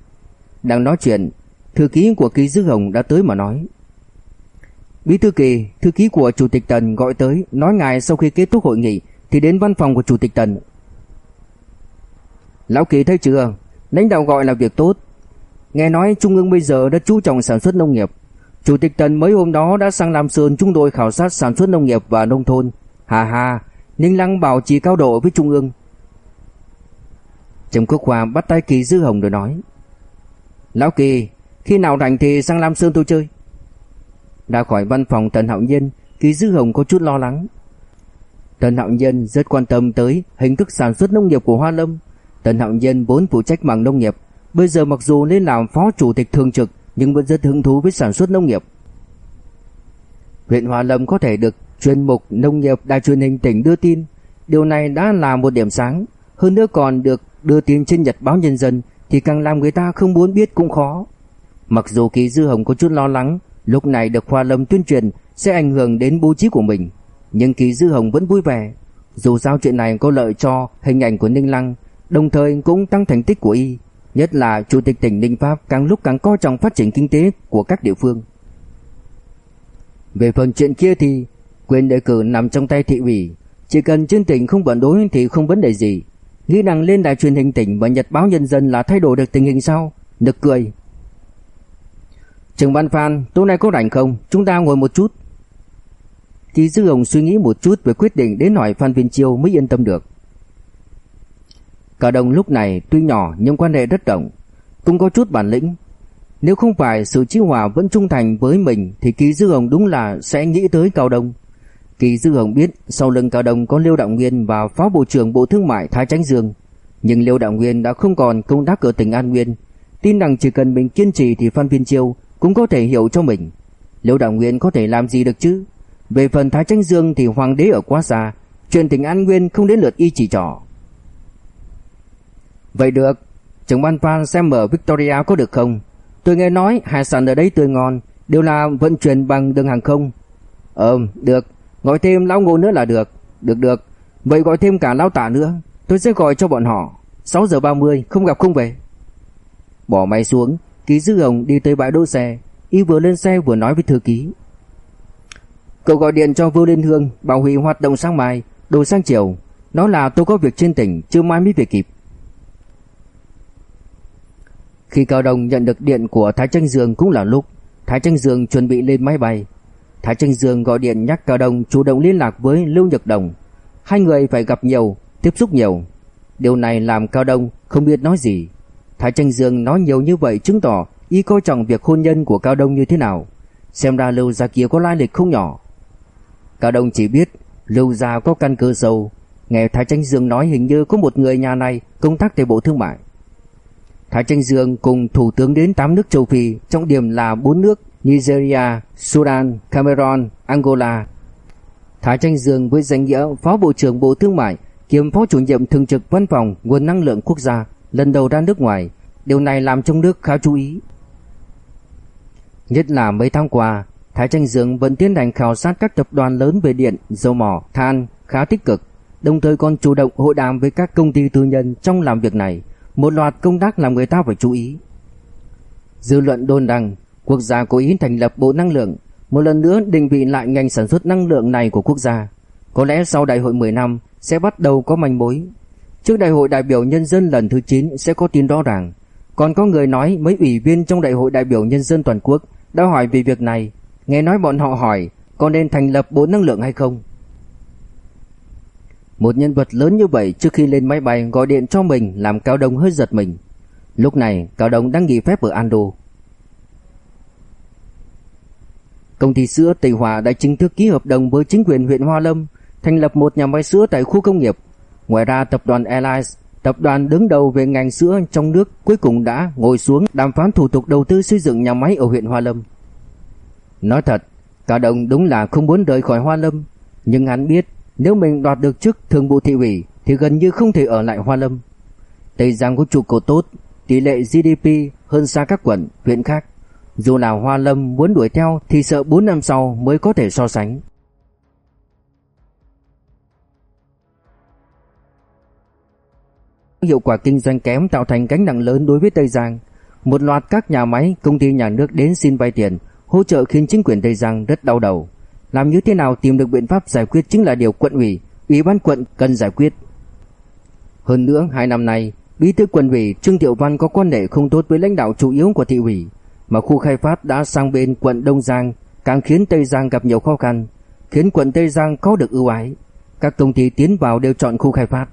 Đang nói chuyện, thư ký của Ký Dư Hồng đã tới mà nói. Bí thư kỳ, thư ký của Chủ tịch Tần gọi tới, nói ngài sau khi kết thúc hội nghị thì đến văn phòng của Chủ tịch Tần. Lão Kỳ thấy chưa, lãnh đạo gọi là việc tốt. Nghe nói Trung ương bây giờ đã chú trọng sản xuất nông nghiệp. Chủ tịch Tần mấy hôm đó đã sang Lam Sơn chúng tôi khảo sát sản xuất nông nghiệp và nông thôn. Hà hà, Ninh Lăng bảo trì cao độ với Trung ương. Trầm Quốc hòa bắt tay Kỳ Dư Hồng rồi nói. Lão Kỳ, khi nào rảnh thì sang Lam Sơn tôi chơi. Ra khỏi văn phòng Tần Hạo Nhân, Kỳ Dư Hồng có chút lo lắng. Tần Hạo Nhân rất quan tâm tới hình thức sản xuất nông nghiệp của Hoa Lâm. Tần Hạo Nhân vốn phụ trách mảng nông nghiệp, bây giờ mặc dù lên làm phó chủ tịch thường trực nhưng vẫn rất hứng thú với sản xuất nông nghiệp. Huyện hòa Lâm có thể được chuyên mục nông nghiệp đài truyền hình tỉnh đưa tin, điều này đã là một điểm sáng, hơn nữa còn được đưa tin trên nhật báo nhân dân thì càng làm người ta không muốn biết cũng khó. Mặc dù Kỳ Dư Hồng có chút lo lắng, lúc này được Hoa Lâm tuyên truyền sẽ ảnh hưởng đến bố trí của mình, nhưng Kỳ Dư Hồng vẫn vui vẻ. Dù sao chuyện này có lợi cho hình ảnh của Ninh Lăng, đồng thời cũng tăng thành tích của y, nhất là chủ tịch tỉnh Ninh Pháp càng lúc càng coi trọng phát triển kinh tế của các địa phương. Về phần chuyện kia thì quyền đề cử nằm trong tay thị ủy, chỉ cần trên tỉnh không phản đối thì không vấn đề gì. Nghĩ rằng lên đài truyền hình tỉnh và nhật báo nhân dân là thay đổi được tình hình sao? Nực cười. Trường Văn Phan, tối nay có rảnh không? Chúng ta ngồi một chút. Kỳ Dư Hồng suy nghĩ một chút về quyết định đến hỏi Phan Viên Chiêu mới yên tâm được. Cả đồng lúc này tuy nhỏ nhưng quan hệ rất rộng, cũng có chút bản lĩnh. Nếu không phải sự chi hòa vẫn trung thành với mình thì Kỳ Dư Hồng đúng là sẽ nghĩ tới Cao Đông. Kỳ Dư Hồng biết sau lưng Cao Đông có Liêu Đạo Nguyên và Phó Bộ trưởng Bộ Thương mại Thái Chánh Dương, nhưng Liêu Đạo Nguyên đã không còn công tác ở tỉnh An Nguyên, tin rằng chỉ cần mình kiên trì thì Phan Viên Chiêu cũng có thể hiểu cho mình. Liêu Đạo Nguyên có thể làm gì được chứ? Về phần Thái Chánh Dương thì hoàng đế ở quá xa, chuyện tỉnh An Nguyên không đến lượt y chỉ trỏ. Vậy được, trưởng ban Phan xem ở Victoria có được không? Tôi nghe nói hải sản ở đây tươi ngon, đều là vận chuyển bằng đường hàng không. Ờ, được, gọi thêm lão ngô nữa là được. Được được, vậy gọi thêm cả lão tả nữa. Tôi sẽ gọi cho bọn họ. 6 giờ 30, không gặp không về. Bỏ máy xuống, ký dư hồng đi tới bãi đỗ xe. Y vừa lên xe vừa nói với thư ký. Cậu gọi điện cho Vô Liên Hương bảo hủy hoạt động sáng mai, đồ sang chiều. Nói là tôi có việc trên tỉnh, chưa mai mới về kịp. Khi Cao Đông nhận được điện của Thái Tranh Dương cũng là lúc Thái Tranh Dương chuẩn bị lên máy bay. Thái Tranh Dương gọi điện nhắc Cao Đông chủ động liên lạc với Lưu Nhật Đồng. Hai người phải gặp nhiều, tiếp xúc nhiều. Điều này làm Cao Đông không biết nói gì. Thái Tranh Dương nói nhiều như vậy chứng tỏ y coi trọng việc hôn nhân của Cao Đông như thế nào. Xem ra Lưu gia kia có lai lịch không nhỏ. Cao Đông chỉ biết Lưu gia có căn cơ sâu. Nghe Thái Tranh Dương nói hình như có một người nhà này công tác tại Bộ Thương mại. Thái Tranh Dương cùng thủ tướng đến 8 nước châu Phi, trọng điểm là 4 nước Nigeria, Sudan, Cameroon, Angola. Thái Tranh Dương với danh nghĩa Phó Bộ trưởng Bộ Thương mại kiêm Phó chủ nhiệm thường trực Văn phòng Nguồn năng lượng quốc gia, lần đầu ra nước ngoài, điều này làm trong nước khá chú ý. Nhất là mấy tháng qua, Thái Tranh Dương vẫn tiến hành khảo sát các tập đoàn lớn về điện, dầu mỏ, than khá tích cực, đồng thời còn chủ động hội đàm với các công ty tư nhân trong làm việc này một loạt công tác làm người ta phải chú ý. Dư luận đồn rằng quốc gia cố ý thành lập Bộ Năng lượng, một lần nữa định vị lại ngành sản xuất năng lượng này của quốc gia. Có lẽ sau đại hội 10 năm sẽ bắt đầu có manh mối. Trước đại hội đại biểu nhân dân lần thứ 9 sẽ có tin rõ ràng. Còn có người nói mấy ủy viên trong đại hội đại biểu nhân dân toàn quốc đã hỏi về việc này. Nghe nói bọn họ hỏi có nên thành lập Bộ Năng lượng hay không? Một nhân vật lớn như vậy trước khi lên máy bay gọi điện cho mình làm Cao Đông hơi giật mình. Lúc này Cao Đông đang nghỉ phép ở Ando. Công ty sữa Tây Hòa đã chính thức ký hợp đồng với chính quyền huyện Hoa Lâm thành lập một nhà máy sữa tại khu công nghiệp. Ngoài ra tập đoàn Airlines Tập đoàn đứng đầu về ngành sữa trong nước cuối cùng đã ngồi xuống đàm phán thủ tục đầu tư xây dựng nhà máy ở huyện Hoa Lâm. Nói thật, cao đồng đúng là không muốn rời khỏi Hoa Lâm, nhưng hắn biết nếu mình đoạt được chức thường vụ thị ủy thì gần như không thể ở lại Hoa Lâm. Tây Giang có trụ cột tốt, tỷ lệ GDP hơn xa các quận, huyện khác. Dù là Hoa Lâm muốn đuổi theo thì sợ 4 năm sau mới có thể so sánh. Hiệu quả kinh doanh kém tạo thành gánh nặng lớn đối với Tây Giang. Một loạt các nhà máy, công ty nhà nước đến xin vay tiền, hỗ trợ khiến chính quyền Tây Giang rất đau đầu. Làm như thế nào tìm được biện pháp giải quyết chính là điều quận ủy, ủy ban quận cần giải quyết. Hơn nữa, hai năm nay, bí thư quận ủy Trương Thiệu Văn có quan hệ không tốt với lãnh đạo chủ yếu của thị ủy, mà khu khai phát đã sang bên quận Đông Giang, càng khiến Tây Giang gặp nhiều khó khăn, khiến quận Tây Giang có được ưu ái. Các công ty tiến vào đều chọn khu khai phát.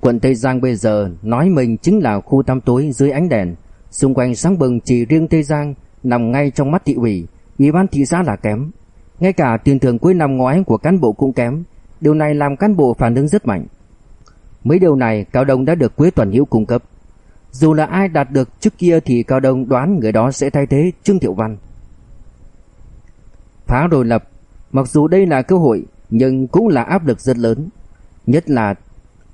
Quận Tây Giang bây giờ nói mình chính là khu tăm tối dưới ánh đèn, Xung quanh sáng bừng chỉ riêng Tây Giang nằm ngay trong mắt thị ủy, ủy ban thị xã là kém. Ngay cả tiền thưởng cuối năm ngoái của cán bộ cũng kém, điều này làm cán bộ phản ứng rất mạnh. Mấy điều này Cao Đông đã được Quế Tuần Hữu cung cấp. Dù là ai đạt được trước kia thì Cao Đông đoán người đó sẽ thay thế Trương Thiệu Văn. Phá rồi lập, mặc dù đây là cơ hội nhưng cũng là áp lực rất lớn. Nhất là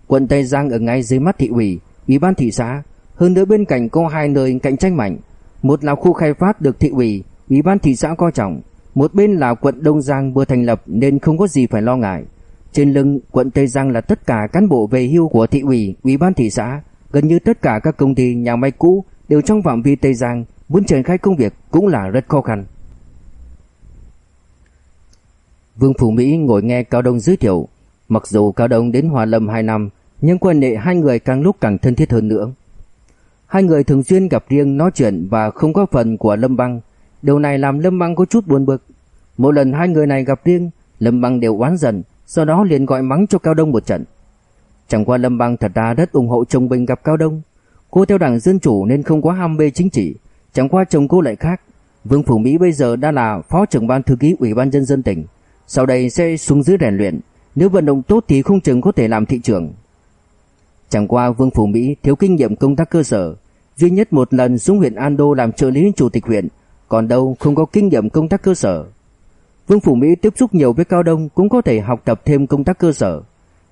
quận Tây Giang ở ngay dưới mắt thị ủy, ủy ban thị xã hơn nữa bên cạnh có hai nơi cạnh tranh mạnh, một là khu khai phát được thị ủy, ủy ban thị xã coi trọng, một bên là quận Đông Giang vừa thành lập nên không có gì phải lo ngại. Trên lưng quận Tây Giang là tất cả cán bộ về hưu của thị ủy, ủy ban thị xã, gần như tất cả các công ty nhà máy cũ đều trong phạm vi Tây Giang, muốn triển khai công việc cũng là rất khó khăn. Vương Phủ Mỹ ngồi nghe Cao Đông giới thiệu, mặc dù Cao Đông đến Hòa Lâm 2 năm, nhưng quan hệ hai người càng lúc càng thân thiết hơn nữa. Hai người thường xuyên gặp riêng nói chuyện và không có phần của Lâm Băng. Điều này làm Lâm Băng có chút buồn bực. Mỗi lần hai người này gặp riêng, Lâm Băng đều oán giận, sau đó liền gọi mắng cho Cao Đông một trận. Chẳng qua Lâm Băng thật ra rất ủng hộ chồng mình gặp Cao Đông. Cô theo đảng Dân Chủ nên không quá ham mê chính trị, chẳng qua chồng cô lại khác. Vương Phủ Mỹ bây giờ đã là phó trưởng ban thư ký Ủy ban nhân dân tỉnh, sau đây sẽ xuống dưới rèn luyện, nếu vận động tốt thì không chừng có thể làm thị trưởng. Chẳng qua Vương Phủ Mỹ thiếu kinh nghiệm công tác cơ sở, duy nhất một lần xuống huyện Ando làm trợ lý chủ tịch huyện, còn đâu không có kinh nghiệm công tác cơ sở. Vương Phủ Mỹ tiếp xúc nhiều với Cao Đông cũng có thể học tập thêm công tác cơ sở.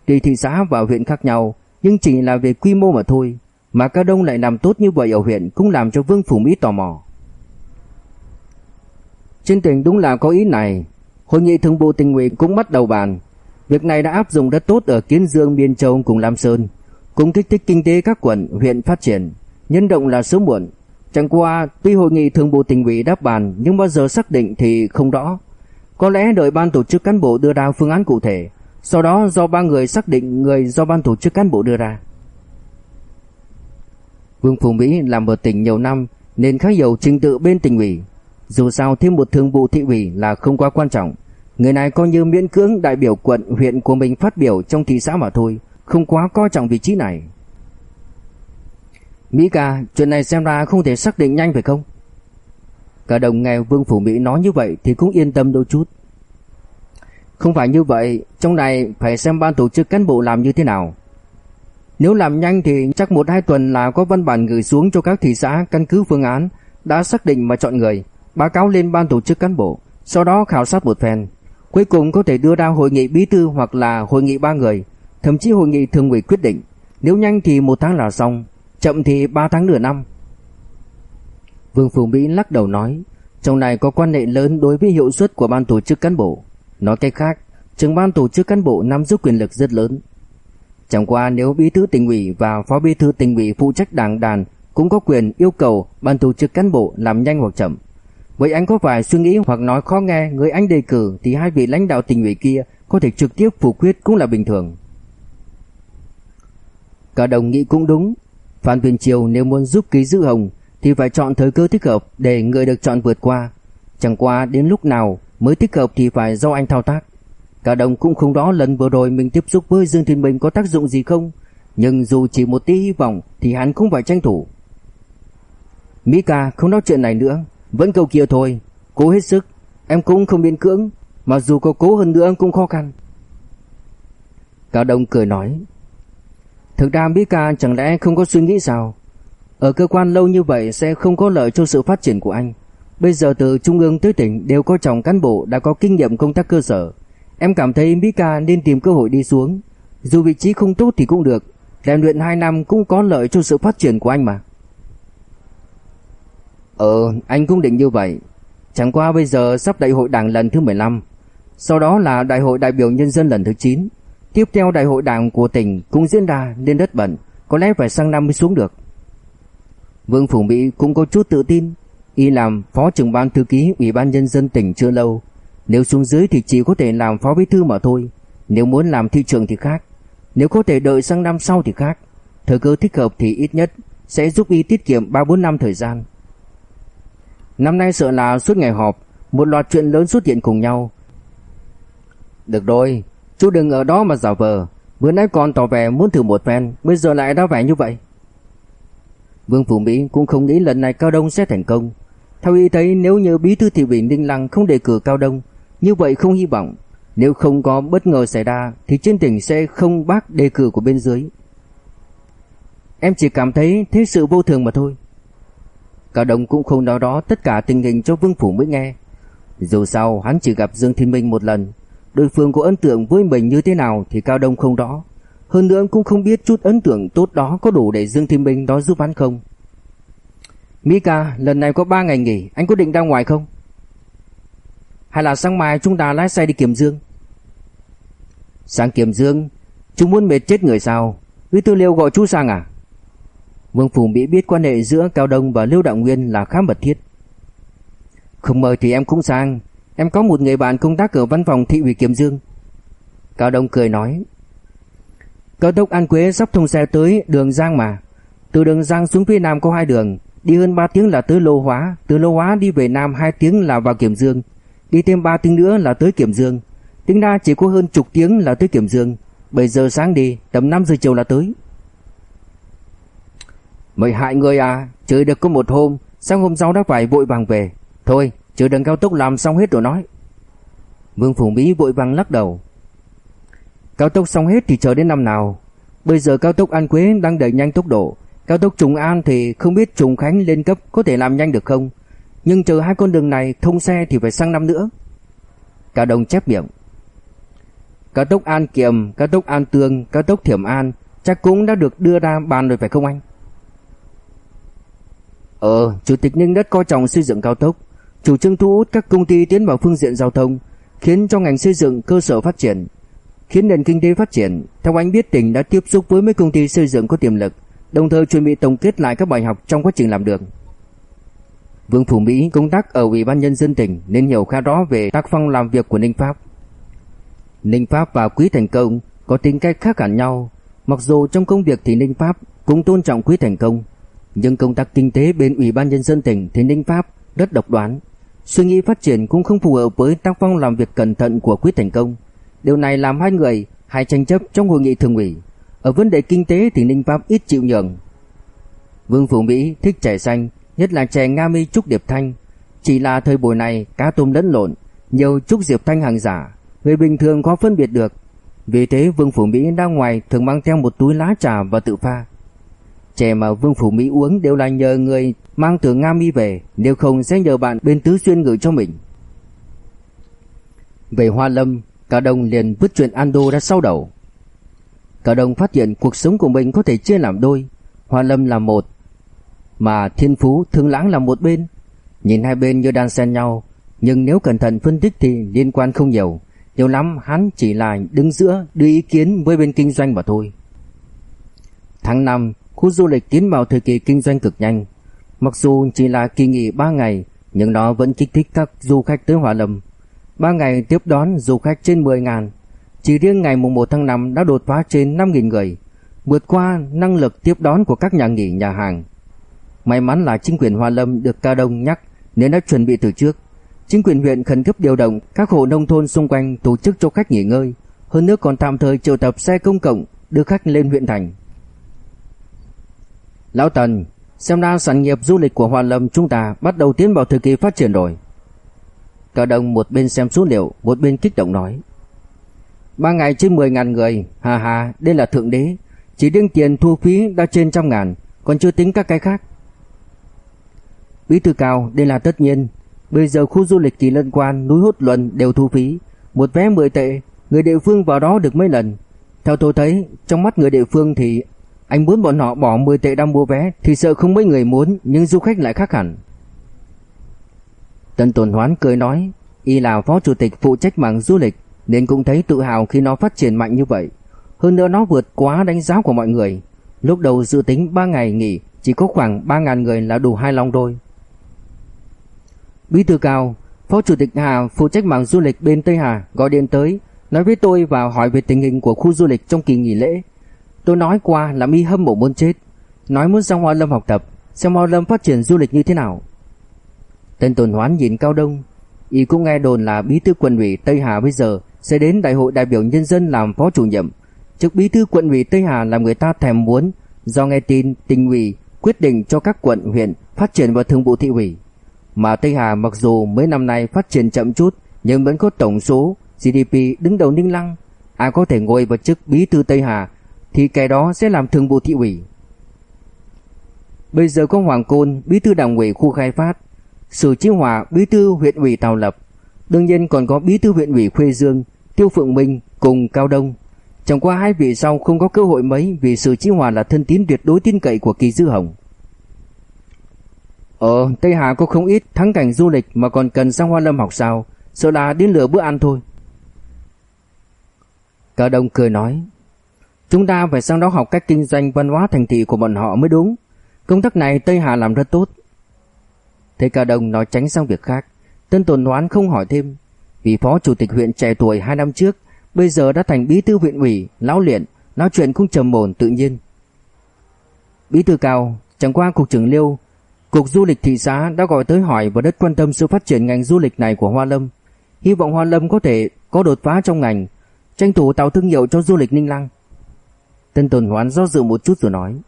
Tuy thị xã và huyện khác nhau, nhưng chỉ là về quy mô mà thôi, mà Cao Đông lại làm tốt như vậy ở huyện cũng làm cho Vương Phủ Mỹ tò mò. Trên tỉnh đúng là có ý này, hội nghị thường vụ tỉnh ủy cũng bắt đầu bàn. Việc này đã áp dụng rất tốt ở Kiến Dương, Biên Châu cùng Lam Sơn, cũng kích thích kinh tế các quận, huyện phát triển. Nhân động là sớm muộn. Chẳng qua tuy hội nghị thường bộ tỉnh ủy đáp bàn nhưng bao giờ xác định thì không rõ. Có lẽ đợi ban tổ chức cán bộ đưa ra phương án cụ thể, sau đó do ba người xác định người do ban tổ chức cán bộ đưa ra. Vương Phùng Mỹ làm ở tỉnh nhiều năm nên khá hiểu trình tự bên tỉnh ủy. Dù sao thêm một thường vụ thị ủy là không quá quan trọng. Người này coi như miễn cưỡng đại biểu quận huyện của mình phát biểu trong thị xã mà thôi, không quá coi trọng vị trí này. Mỹ ca, chuyện này xem ra không thể xác định nhanh phải không? Cả đồng nghe Vương Phủ Mỹ nói như vậy thì cũng yên tâm đôi chút. Không phải như vậy, trong này phải xem ban tổ chức cán bộ làm như thế nào. Nếu làm nhanh thì chắc một hai tuần là có văn bản gửi xuống cho các thị xã căn cứ phương án đã xác định mà chọn người, báo cáo lên ban tổ chức cán bộ, sau đó khảo sát một phen. Cuối cùng có thể đưa ra hội nghị bí thư hoặc là hội nghị ba người, thậm chí hội nghị thường ủy quyết định. Nếu nhanh thì một tháng là xong, chậm thì 3 tháng nửa năm. Vương phùng Mỹ lắc đầu nói, trong này có quan hệ lớn đối với hiệu suất của ban tổ chức cán bộ. Nói cách khác, trưởng ban tổ chức cán bộ nắm giữ quyền lực rất lớn. Chẳng qua nếu bí thư tỉnh ủy và phó bí thư tỉnh ủy phụ trách đảng đàn cũng có quyền yêu cầu ban tổ chức cán bộ làm nhanh hoặc chậm. Vậy anh có phải suy nghĩ hoặc nói khó nghe người anh đề cử thì hai vị lãnh đạo tỉnh ủy kia có thể trực tiếp phủ quyết cũng là bình thường. Cả đồng nghĩ cũng đúng, Phan Viên Triều nếu muốn giúp ký giữ Hồng thì phải chọn thời cơ thích hợp để người được chọn vượt qua. Chẳng qua đến lúc nào mới thích hợp thì phải do anh thao tác. Cả đồng cũng không rõ lần vừa rồi mình tiếp xúc với Dương Thiên Minh có tác dụng gì không, nhưng dù chỉ một tí hy vọng thì hắn cũng phải tranh thủ. Mỹ ca không nói chuyện này nữa, vẫn câu kia thôi, cố hết sức, em cũng không biên cưỡng, mà dù có cố hơn nữa cũng khó khăn. Cả Đông cười nói, Thực ra Mika ca chẳng lẽ không có suy nghĩ sao? Ở cơ quan lâu như vậy sẽ không có lợi cho sự phát triển của anh. Bây giờ từ trung ương tới tỉnh đều có chồng cán bộ đã có kinh nghiệm công tác cơ sở. Em cảm thấy Mika ca nên tìm cơ hội đi xuống. Dù vị trí không tốt thì cũng được. Rèn luyện 2 năm cũng có lợi cho sự phát triển của anh mà. Ờ, anh cũng định như vậy. Chẳng qua bây giờ sắp đại hội đảng lần thứ 15. Sau đó là đại hội đại biểu nhân dân lần thứ 9. Tiếp theo đại hội đảng của tỉnh cũng diễn ra nên đất bẩn, có lẽ phải sang năm mới xuống được. Vương Phủ Mỹ cũng có chút tự tin, y làm phó trưởng ban thư ký ủy ban nhân dân tỉnh chưa lâu, nếu xuống dưới thì chỉ có thể làm phó bí thư mà thôi, nếu muốn làm thị trưởng thì khác, nếu có thể đợi sang năm sau thì khác. Thời cơ thích hợp thì ít nhất sẽ giúp y tiết kiệm 3-4 năm thời gian. Năm nay sợ là suốt ngày họp, một loạt chuyện lớn xuất hiện cùng nhau. Được rồi, chú đừng ở đó mà giả vờ, Vừa nãy còn tỏ vẻ muốn thử một phen, bây giờ lại đã vẻ như vậy. Vương Phủ Mỹ cũng không nghĩ lần này Cao Đông sẽ thành công. Theo ý thấy nếu như bí thư thị ủy Ninh Lăng không đề cử Cao Đông, như vậy không hy vọng. Nếu không có bất ngờ xảy ra thì trên tỉnh sẽ không bác đề cử của bên dưới. Em chỉ cảm thấy thế sự vô thường mà thôi. Cao Đông cũng không nói đó tất cả tình hình cho Vương Phủ mỹ nghe. Dù sao hắn chỉ gặp Dương Thiên Minh một lần, đối phương có ấn tượng với mình như thế nào thì Cao Đông không rõ. Hơn nữa cũng không biết chút ấn tượng tốt đó có đủ để Dương Thiên Minh đó giúp hắn không. Mika, lần này có 3 ngày nghỉ, anh có định ra ngoài không? Hay là sáng mai chúng ta lái xe đi Kiểm Dương? sáng Kiểm Dương, chúng muốn mệt chết người sao? Bí tư Liêu gọi chú sang à? Vương Phủ Mỹ biết quan hệ giữa Cao Đông và Lưu Đạo Nguyên là khá mật thiết. Không mời thì em cũng sang, em có một người bạn công tác ở văn phòng thị ủy Kiểm Dương. Cao Đông cười nói, Cao tốc An Quế sắp thông xe tới đường Giang mà. Từ đường Giang xuống phía Nam có hai đường, đi hơn 3 tiếng là tới Lô Hóa, từ Lô Hóa đi về Nam 2 tiếng là vào Kiểm Dương, đi thêm 3 tiếng nữa là tới Kiểm Dương. Tính ra chỉ có hơn chục tiếng là tới Kiểm Dương, 7 giờ sáng đi, tầm 5 giờ chiều là tới. Mời hại người à, chơi được có một hôm, sáng hôm sau đã phải vội vàng về. Thôi, chờ đường cao tốc làm xong hết rồi nói. Vương Phủ Mỹ vội vàng lắc đầu. Cao tốc xong hết thì chờ đến năm nào? Bây giờ cao tốc An Quế đang đẩy nhanh tốc độ. Cao tốc Trùng An thì không biết Trùng Khánh lên cấp có thể làm nhanh được không? Nhưng chờ hai con đường này thông xe thì phải sang năm nữa. Cao Đông chép miệng. Cao tốc An Kiềm, cao tốc An Tương, cao tốc Thiểm An Chắc cũng đã được đưa ra bàn rồi phải không anh? Ờ, Chủ tịch Ninh rất coi trọng xây dựng cao tốc. Chủ trương thu hút các công ty tiến vào phương diện giao thông Khiến cho ngành xây dựng cơ sở phát triển khiến nền kinh tế phát triển. Theo anh biết tỉnh đã tiếp xúc với mấy công ty xây dựng có tiềm lực, đồng thời chuẩn bị tổng kết lại các bài học trong quá trình làm đường. Vương Phủ Mỹ công tác ở Ủy ban nhân dân tỉnh nên hiểu khá rõ về tác phong làm việc của Ninh Pháp. Ninh Pháp và Quý Thành Công có tính cách khác hẳn nhau, mặc dù trong công việc thì Ninh Pháp cũng tôn trọng Quý Thành Công, nhưng công tác kinh tế bên Ủy ban nhân dân tỉnh thì Ninh Pháp rất độc đoán, suy nghĩ phát triển cũng không phù hợp với tác phong làm việc cẩn thận của Quý Thành Công. Điều này làm hai người hay tranh chấp trong hội nghị thường ủy. Ở vấn đề kinh tế thì Ninh Pháp ít chịu nhường. Vương Phủ Mỹ thích chè xanh, nhất là chè Nga Mi Trúc Điệp Thanh. Chỉ là thời buổi này cá tôm lẫn lộn, nhiều Trúc Diệp Thanh hàng giả, người bình thường khó phân biệt được. Vì thế Vương Phủ Mỹ ra ngoài thường mang theo một túi lá trà và tự pha. Chè mà Vương Phủ Mỹ uống đều là nhờ người mang từ Nga Mi về, nếu không sẽ nhờ bạn bên Tứ Xuyên gửi cho mình. Về Hoa Lâm, Cả đồng liền vứt chuyện Ando ra sau đầu. Cả đồng phát hiện cuộc sống của mình có thể chia làm đôi, Hoa Lâm là một, mà Thiên Phú Thương Lãng là một bên. Nhìn hai bên như đang xen nhau, nhưng nếu cẩn thận phân tích thì liên quan không nhiều. Nhiều lắm hắn chỉ là đứng giữa đưa ý kiến với bên kinh doanh mà thôi. Tháng 5, khu du lịch tiến vào thời kỳ kinh doanh cực nhanh. Mặc dù chỉ là kỳ nghỉ 3 ngày, nhưng nó vẫn kích thích các du khách tới Hòa Lâm. Ba ngày tiếp đón du khách trên 10 ngàn. Chỉ riêng ngày mùng 1 tháng 5 đã đột phá trên 5.000 người Vượt qua năng lực tiếp đón của các nhà nghỉ nhà hàng. May mắn là chính quyền Hoa Lâm được Ca Đông nhắc Nên đã chuẩn bị từ trước. Chính quyền huyện khẩn cấp điều động các hộ nông thôn xung quanh tổ chức cho khách nghỉ ngơi. Hơn nữa còn tạm thời triệu tập xe công cộng đưa khách lên huyện thành. Lão Tần, xem ra sản nghiệp du lịch của Hoa Lâm chúng ta bắt đầu tiến vào thời kỳ phát triển rồi. Cao Đông một bên xem số liệu, một bên kích động nói. Ba ngày trên 10 ngàn người, hà hà, đây là thượng đế. Chỉ đương tiền thu phí đã trên trăm ngàn Còn chưa tính các cái khác. Bí thư cao đây là tất nhiên. Bây giờ khu du lịch kỳ lân quan núi hút luận đều thu phí. Một vé 10 tệ Người địa phương vào đó được mấy lần? Theo tôi thấy trong mắt người địa phương thì anh muốn bọn họ bỏ 10 tệ đang mua vé Thì sợ không mấy người muốn, Nhưng du khách lại khác hẳn. Tân Tồn Hoán cười nói, Y là phó chủ tịch phụ trách mảng du lịch, Nên cũng thấy tự hào khi nó phát triển mạnh như vậy. Hơn nữa nó vượt quá đánh giá của mọi người. Lúc đầu dự tính 3 ngày nghỉ, Chỉ có khoảng 3.000 người là đủ hai lòng đôi Bí thư cao, Phó chủ tịch Hà phụ trách mảng du lịch bên Tây Hà, gọi điện tới, Nói với tôi và hỏi về tình hình của khu du lịch trong kỳ nghỉ lễ. Tôi nói qua là mi hâm mộ muốn chết. Nói muốn sang Hoa Lâm học tập, Xem Hoa Lâm phát triển du lịch như thế nào. Tên Tồn Hoán nhìn Cao Đông. Y cũng nghe đồn là bí thư quận ủy Tây Hà bây giờ Sẽ đến đại hội đại biểu nhân dân làm phó chủ nhiệm. Chức bí thư quận ủy Tây Hà làm người ta thèm muốn Do nghe tin tỉnh ủy quyết định cho các quận, huyện phát triển vào thường vụ thị ủy. Mà Tây Hà mặc dù mấy năm nay phát triển chậm chút, Nhưng vẫn có tổng số GDP đứng đầu ninh lăng. Ai có thể ngồi vào chức bí thư Tây Hà thì cái đó sẽ làm thường vụ thị ủy. Bây giờ có Hoàng Côn, Bí thư đảng ủy khu khai phát, Sử Chí Hòa, bí thư huyện ủy Tào Lập, Đương nhiên còn có bí thư huyện ủy Khuê Dương, Tiêu Phượng Minh cùng Cao Đông. Chẳng qua hai vị sau không có cơ hội mấy Vì Sử Chí Hòa là thân tín tuyệt đối tin cậy của Kỳ Dư Hồng. Ờ Tây Hà có không ít thắng cảnh du lịch Mà còn cần sang Hoa Lâm học sao, Sợ là đến lửa bữa ăn thôi. Cao Đông cười nói Chúng ta phải sang đó học cách kinh doanh văn hóa thành thị của bọn họ mới đúng. Công tác này Tây Hà làm rất tốt. Thấy Cao Đông nói tránh sang việc khác. Tân Tồn Hoán không hỏi thêm. Vì phó chủ tịch huyện trẻ tuổi 2 năm trước, Bây giờ đã thành bí thư huyện ủy, Lão luyện, Nói chuyện cũng trầm ổn tự nhiên. Bí thư cao, Chẳng qua cục trưởng liêu, Cục du lịch thị xã đã gọi tới hỏi Và rất quan tâm sự phát triển ngành du lịch này của Hoa Lâm. Hy vọng Hoa Lâm có thể có đột phá trong ngành, Tranh thủ tạo thương hiệu cho du lịch Ninh Lăng. Tân Tồn Hoán do dự một chút rồi nói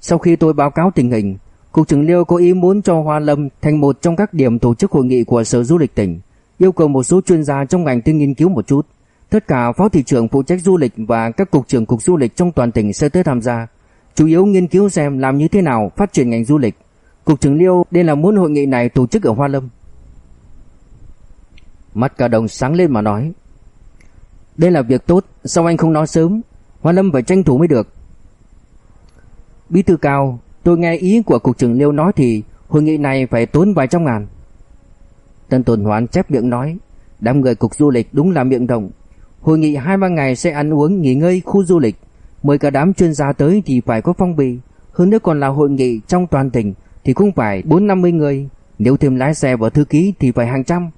Sau khi tôi báo cáo tình hình Cục trưởng Liêu có ý muốn cho Hoa Lâm thành một trong các điểm tổ chức hội nghị của Sở Du lịch tỉnh, yêu cầu một số chuyên gia trong ngành tư nghiên cứu một chút. Tất cả phó thị trưởng phụ trách du lịch và các cục trưởng cục du lịch trong toàn tỉnh sẽ tới tham gia, chủ yếu nghiên cứu xem làm như thế nào phát triển ngành du lịch. Cục trưởng Liêu đây là muốn hội nghị này tổ chức ở Hoa Lâm. Mắt cả đồng sáng lên mà nói. Đây là việc tốt, sao anh không nói sớm? Hoa Lâm phải tranh thủ mới được. Bí thư cao, Tôi nghe ý của cục trưởng Liêu nói thì hội nghị này phải tốn vài trăm ngàn. Tân Tuần Hoán chép miệng nói, đám người cục du lịch đúng là miệng rộng. Hội nghị hai ba ngày sẽ ăn uống nghỉ ngơi khu du lịch, mời cả đám chuyên gia tới thì phải có phong bì, hơn nữa còn là hội nghị trong toàn tỉnh thì cũng phải bốn năm mươi người, nếu thêm lái xe và thư ký thì phải hàng trăm.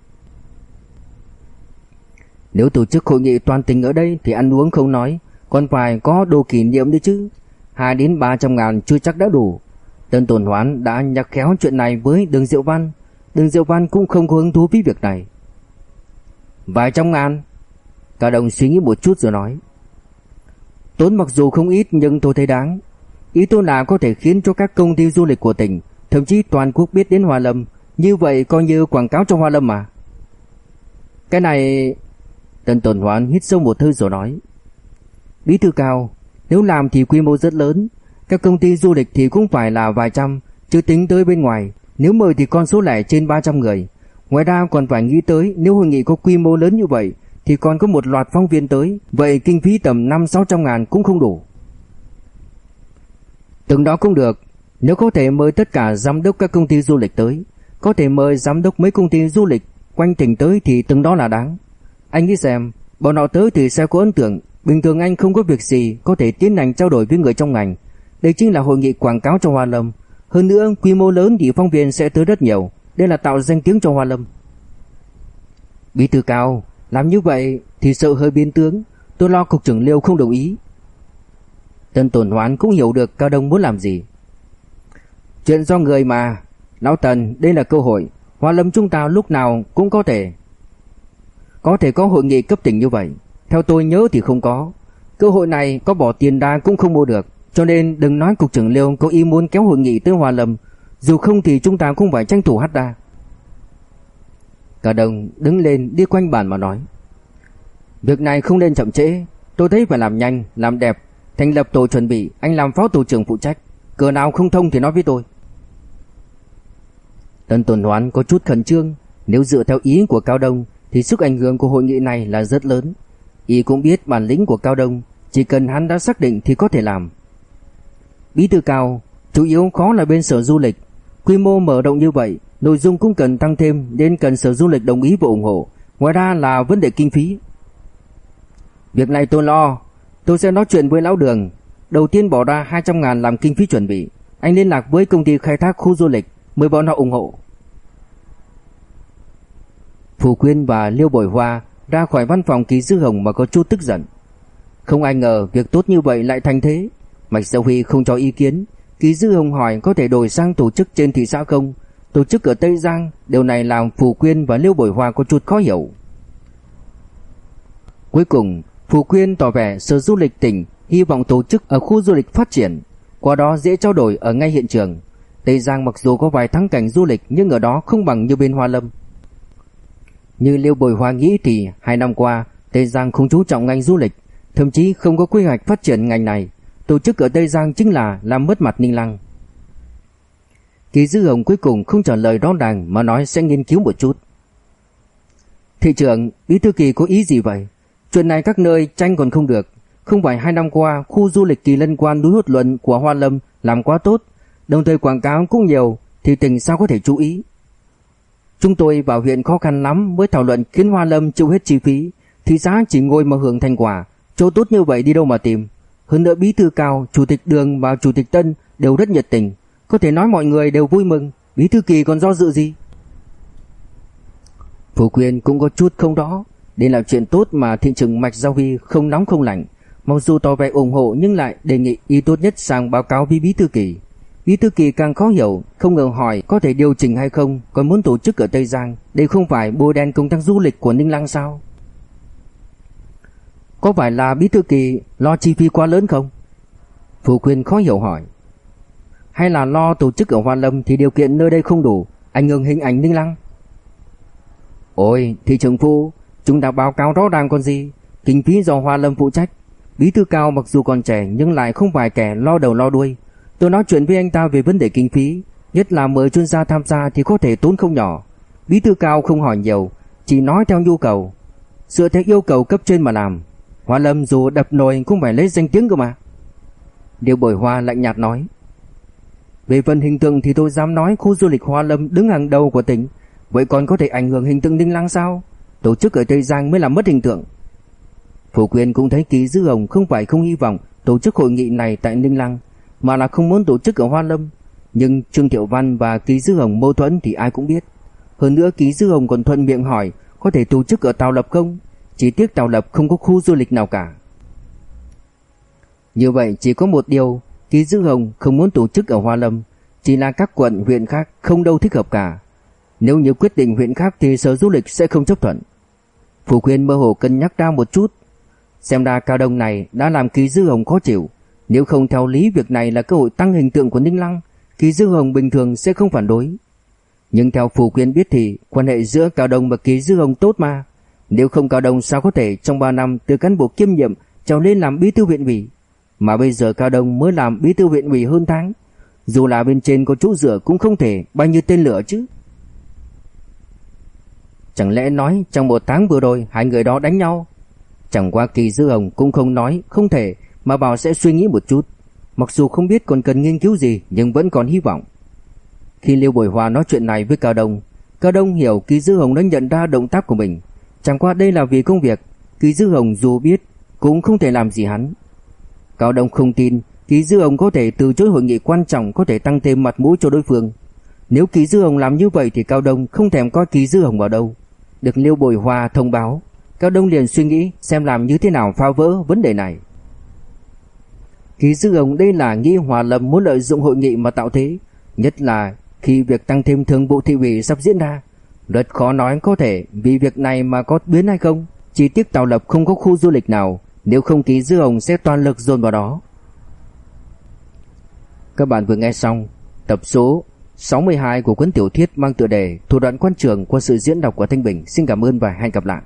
Nếu tổ chức hội nghị toàn tỉnh ở đây thì ăn uống không nói, còn phải có đồ kỷ niệm nữa chứ. 2 đến 300 ngàn chưa chắc đã đủ. Tân Tồn Hoán đã nhắc khéo chuyện này với Đường Diệu Văn. Đường Diệu Văn cũng không có hứng thú với việc này. Vài trăm ngàn. Cả đồng suy nghĩ một chút rồi nói. Tốn mặc dù không ít nhưng tôi thấy đáng. Ý tôi là có thể khiến cho các công ty du lịch của tỉnh, thậm chí toàn quốc biết đến Hoa Lâm. Như vậy coi như quảng cáo cho Hoa Lâm mà. Cái này... Tân Tồn Hoán hít sâu một hơi rồi nói. Bí thư cao, nếu làm thì quy mô rất lớn, các công ty du lịch thì cũng phải là vài trăm, chưa tính tới bên ngoài, nếu mời thì con số lẻ trên 300 người. Ngoài ra còn phải nghĩ tới nếu hội nghị có quy mô lớn như vậy thì còn có một loạt phóng viên tới, vậy kinh phí tầm 5-600 ngàn cũng không đủ. Từng đó cũng được, nếu có thể mời tất cả giám đốc các công ty du lịch tới, có thể mời giám đốc mấy công ty du lịch quanh tỉnh tới thì từng đó là đáng. Anh nghĩ xem, bọn họ tới thì sẽ có ấn tượng, Bình thường anh không có việc gì có thể tiến hành trao đổi với người trong ngành. Đây chính là hội nghị quảng cáo cho Hoa Lâm. Hơn nữa quy mô lớn thì phong viên sẽ tới rất nhiều. Đây là tạo danh tiếng cho Hoa Lâm. Bí thư cao, làm như vậy thì sợ hơi biến tướng. Tôi lo cục trưởng Liêu không đồng ý. Tân Tổn Hoán cũng hiểu được Cao Đông muốn làm gì. Chuyện do người mà. Lão Tần, đây là cơ hội. Hoa Lâm chúng ta lúc nào cũng có thể. Có thể có hội nghị cấp tỉnh như vậy. Theo tôi nhớ thì không có. Cơ hội này có bỏ tiền ra cũng không mua được. Cho nên đừng nói cục trưởng Liêu có ý muốn kéo hội nghị tới Hòa Lâm. Dù không thì chúng ta cũng phải tranh thủ hát ra. Cả đồng đứng lên đi quanh bàn mà nói. Việc này không nên chậm trễ. Tôi thấy phải làm nhanh, làm đẹp. Thành lập tổ chuẩn bị Anh làm phó tổ trưởng phụ trách. Cửa nào không thông thì nói với tôi. Tân Tuần Hoán có chút khẩn trương. Nếu dựa theo ý của Cao Đông Thì sức ảnh hưởng của hội nghị này là rất lớn. Y cũng biết bản lĩnh của Cao Đông, Chỉ cần hắn đã xác định thì có thể làm. Bí thư Cao, Chủ yếu khó là bên sở du lịch. Quy mô mở rộng như vậy, Nội dung cũng cần tăng thêm Nên cần sở du lịch đồng ý và ủng hộ. Ngoài ra là vấn đề kinh phí. Việc này tôi lo. Tôi sẽ nói chuyện với lão đường. Đầu tiên bỏ ra 200 ngàn làm kinh phí chuẩn bị. Anh liên lạc với công ty khai thác khu du lịch, Mời bọn họ ủng hộ. Phù Quyên và Liêu Bồi Hoa ra khỏi văn phòng ký dư hồng mà có chút tức giận. Không ai ngờ việc tốt như vậy lại thành thế. Mạch Sâu Huy không cho ý kiến. Ký dư hồng hỏi có thể đổi sang tổ chức trên thị xã không? Tổ chức ở Tây Giang Điều này làm Phù Quyên và Liêu Bồi Hoa có chút khó hiểu. Cuối cùng Phù Quyên tỏ vẻ sở du lịch tỉnh hy vọng tổ chức ở khu du lịch phát triển, qua đó dễ trao đổi ở ngay hiện trường. Tây Giang mặc dù có vài thắng cảnh du lịch nhưng ở đó không bằng như bên Hoa Lâm. Như Liêu Bồi Hoa nghĩ thì hai năm qua Tây Giang không chú trọng ngành du lịch, thậm chí không có quy hoạch phát triển ngành này. Tổ chức ở Tây Giang chính là làm mất mặt Ninh Lăng. Kỳ Dư Hồng cuối cùng không trả lời rõ ràng mà nói sẽ nghiên cứu một chút. Thị trưởng, Bí Thư Kỳ có ý gì vậy? Chuyện này các nơi tranh còn không được, không phải hai năm qua khu du lịch kỳ lân quan núi hốt luận của Hoa Lâm làm quá tốt, đồng thời quảng cáo cũng nhiều thì tỉnh sao có thể chú ý. Chúng tôi vào huyện khó khăn lắm mới thảo luận khiến Hoa Lâm chịu hết chi phí, thị xã chỉ ngồi mà hưởng thành quả, chỗ tốt như vậy đi đâu mà tìm. Hơn nữa bí thư cao, chủ tịch đường và chủ tịch tân đều rất nhiệt tình, có thể nói mọi người đều vui mừng, bí thư kỳ còn do dự gì. Phủ quyền cũng có chút không đó, đây là chuyện tốt mà thị trường Mạch Giao Vi không nóng không lạnh, Mặc dù tỏ vẻ ủng hộ nhưng lại đề nghị y tốt nhất sang báo cáo với bí thư kỳ. Bí thư kỳ càng khó hiểu, không ngờ hỏi có thể điều chỉnh hay không, còn muốn tổ chức ở Tây Giang, đây không phải bôi đen công tác du lịch của Ninh Lăng sao? Có phải là bí thư kỳ lo chi phí quá lớn không? Phù Quyên khó hiểu hỏi. Hay là lo tổ chức ở Hoa Lâm thì điều kiện nơi đây không đủ, ảnh hưởng hình ảnh Ninh Lăng? Ôi, thị trưởng phu, chúng ta báo cáo rõ ràng còn gì, kinh phí do Hoa Lâm phụ trách, Bí thư cao mặc dù còn trẻ nhưng lại không phải kẻ lo đầu lo đuôi. Tôi nói chuyện với anh ta về vấn đề kinh phí, nhất là mời chuyên gia tham gia thì có thể tốn không nhỏ. Bí thư cao không hỏi nhiều, chỉ nói theo nhu cầu, dựa theo yêu cầu cấp trên mà làm. Hoa Lâm dù đập nồi cũng phải lấy danh tiếng cơ mà. Điều bồi hoa lạnh nhạt nói. Về phần hình tượng thì tôi dám nói khu du lịch Hoa Lâm đứng hàng đầu của tỉnh. Vậy còn có thể ảnh hưởng hình tượng Ninh Lăng sao? Tổ chức ở Tây Giang mới làm mất hình tượng. Phủ Quyền cũng thấy Ký Dư Hồng không phải không hy vọng tổ chức hội nghị này tại Ninh Lăng, mà là không muốn tổ chức ở Hoa Lâm. Nhưng Trương Thiệu Văn và Ký Dư Hồng mâu thuẫn thì ai cũng biết. Hơn nữa Ký Dư Hồng còn thuận miệng hỏi có thể tổ chức ở Tàu Lập không? Chỉ tiếc Tàu Lập không có khu du lịch nào cả. Như vậy chỉ có một điều, Ký Dư Hồng không muốn tổ chức ở Hoa Lâm, chỉ là các quận huyện khác không đâu thích hợp cả. Nếu như quyết định huyện khác thì Sở Du lịch sẽ không chấp thuận. Phủ Quyền mơ hồ cân nhắc ra một chút, Xem ra cao đông này đã làm Kỳ Dư Hồng khó chịu. Nếu không theo lý việc này là cơ hội tăng hình tượng của Ninh Lăng, Kỳ Dư Hồng bình thường sẽ không phản đối. Nhưng theo Phù Quyên biết thì quan hệ giữa Cao Đông và Kỳ Dư Hồng tốt mà. Nếu không Cao Đông sao có thể trong 3 năm từ cán bộ kiêm nhiệm trèo lên làm bí thư huyện ủy. Mà bây giờ Cao Đông mới làm bí thư huyện ủy hơn tháng. Dù là bên trên có chỗ dựa cũng không thể bao nhiêu tên lửa chứ. Chẳng lẽ nói trong một tháng vừa rồi hai người đó đánh nhau Chẳng qua kỳ dư hồng cũng không nói không thể mà bảo sẽ suy nghĩ một chút. Mặc dù không biết còn cần nghiên cứu gì nhưng vẫn còn hy vọng. Khi Liêu Bồi Hòa nói chuyện này với Cao Đông, Cao Đông hiểu Kỳ Dư Hồng đã nhận ra động tác của mình. Chẳng qua đây là vì công việc, Kỳ Dư Hồng dù biết cũng không thể làm gì hắn. Cao Đông không tin Kỳ Dư Hồng có thể từ chối hội nghị quan trọng có thể tăng thêm mặt mũi cho đối phương. Nếu Kỳ Dư Hồng làm như vậy thì Cao Đông không thèm coi Kỳ Dư Hồng vào đâu. Được Liêu Bồi Hòa thông báo, Cao Đông liền suy nghĩ xem làm như thế nào phá vỡ vấn đề này. Kỳ sư ông đây là nghi hòa lầm muốn lợi dụng hội nghị mà tạo thế, nhất là khi việc tăng thêm thường bộ thị ủy sắp diễn ra. Rất khó nói có thể vì việc này mà có biến hay không. Chỉ tiếc Tàu Lập không có khu du lịch nào, nếu không ký dư ông sẽ toàn lực dồn vào đó. Các bạn vừa nghe xong tập số 62 của cuốn tiểu thuyết mang tựa đề Thủ đoạn quan trường qua sự diễn đọc của Thanh Bình. Xin cảm ơn và hẹn gặp lại.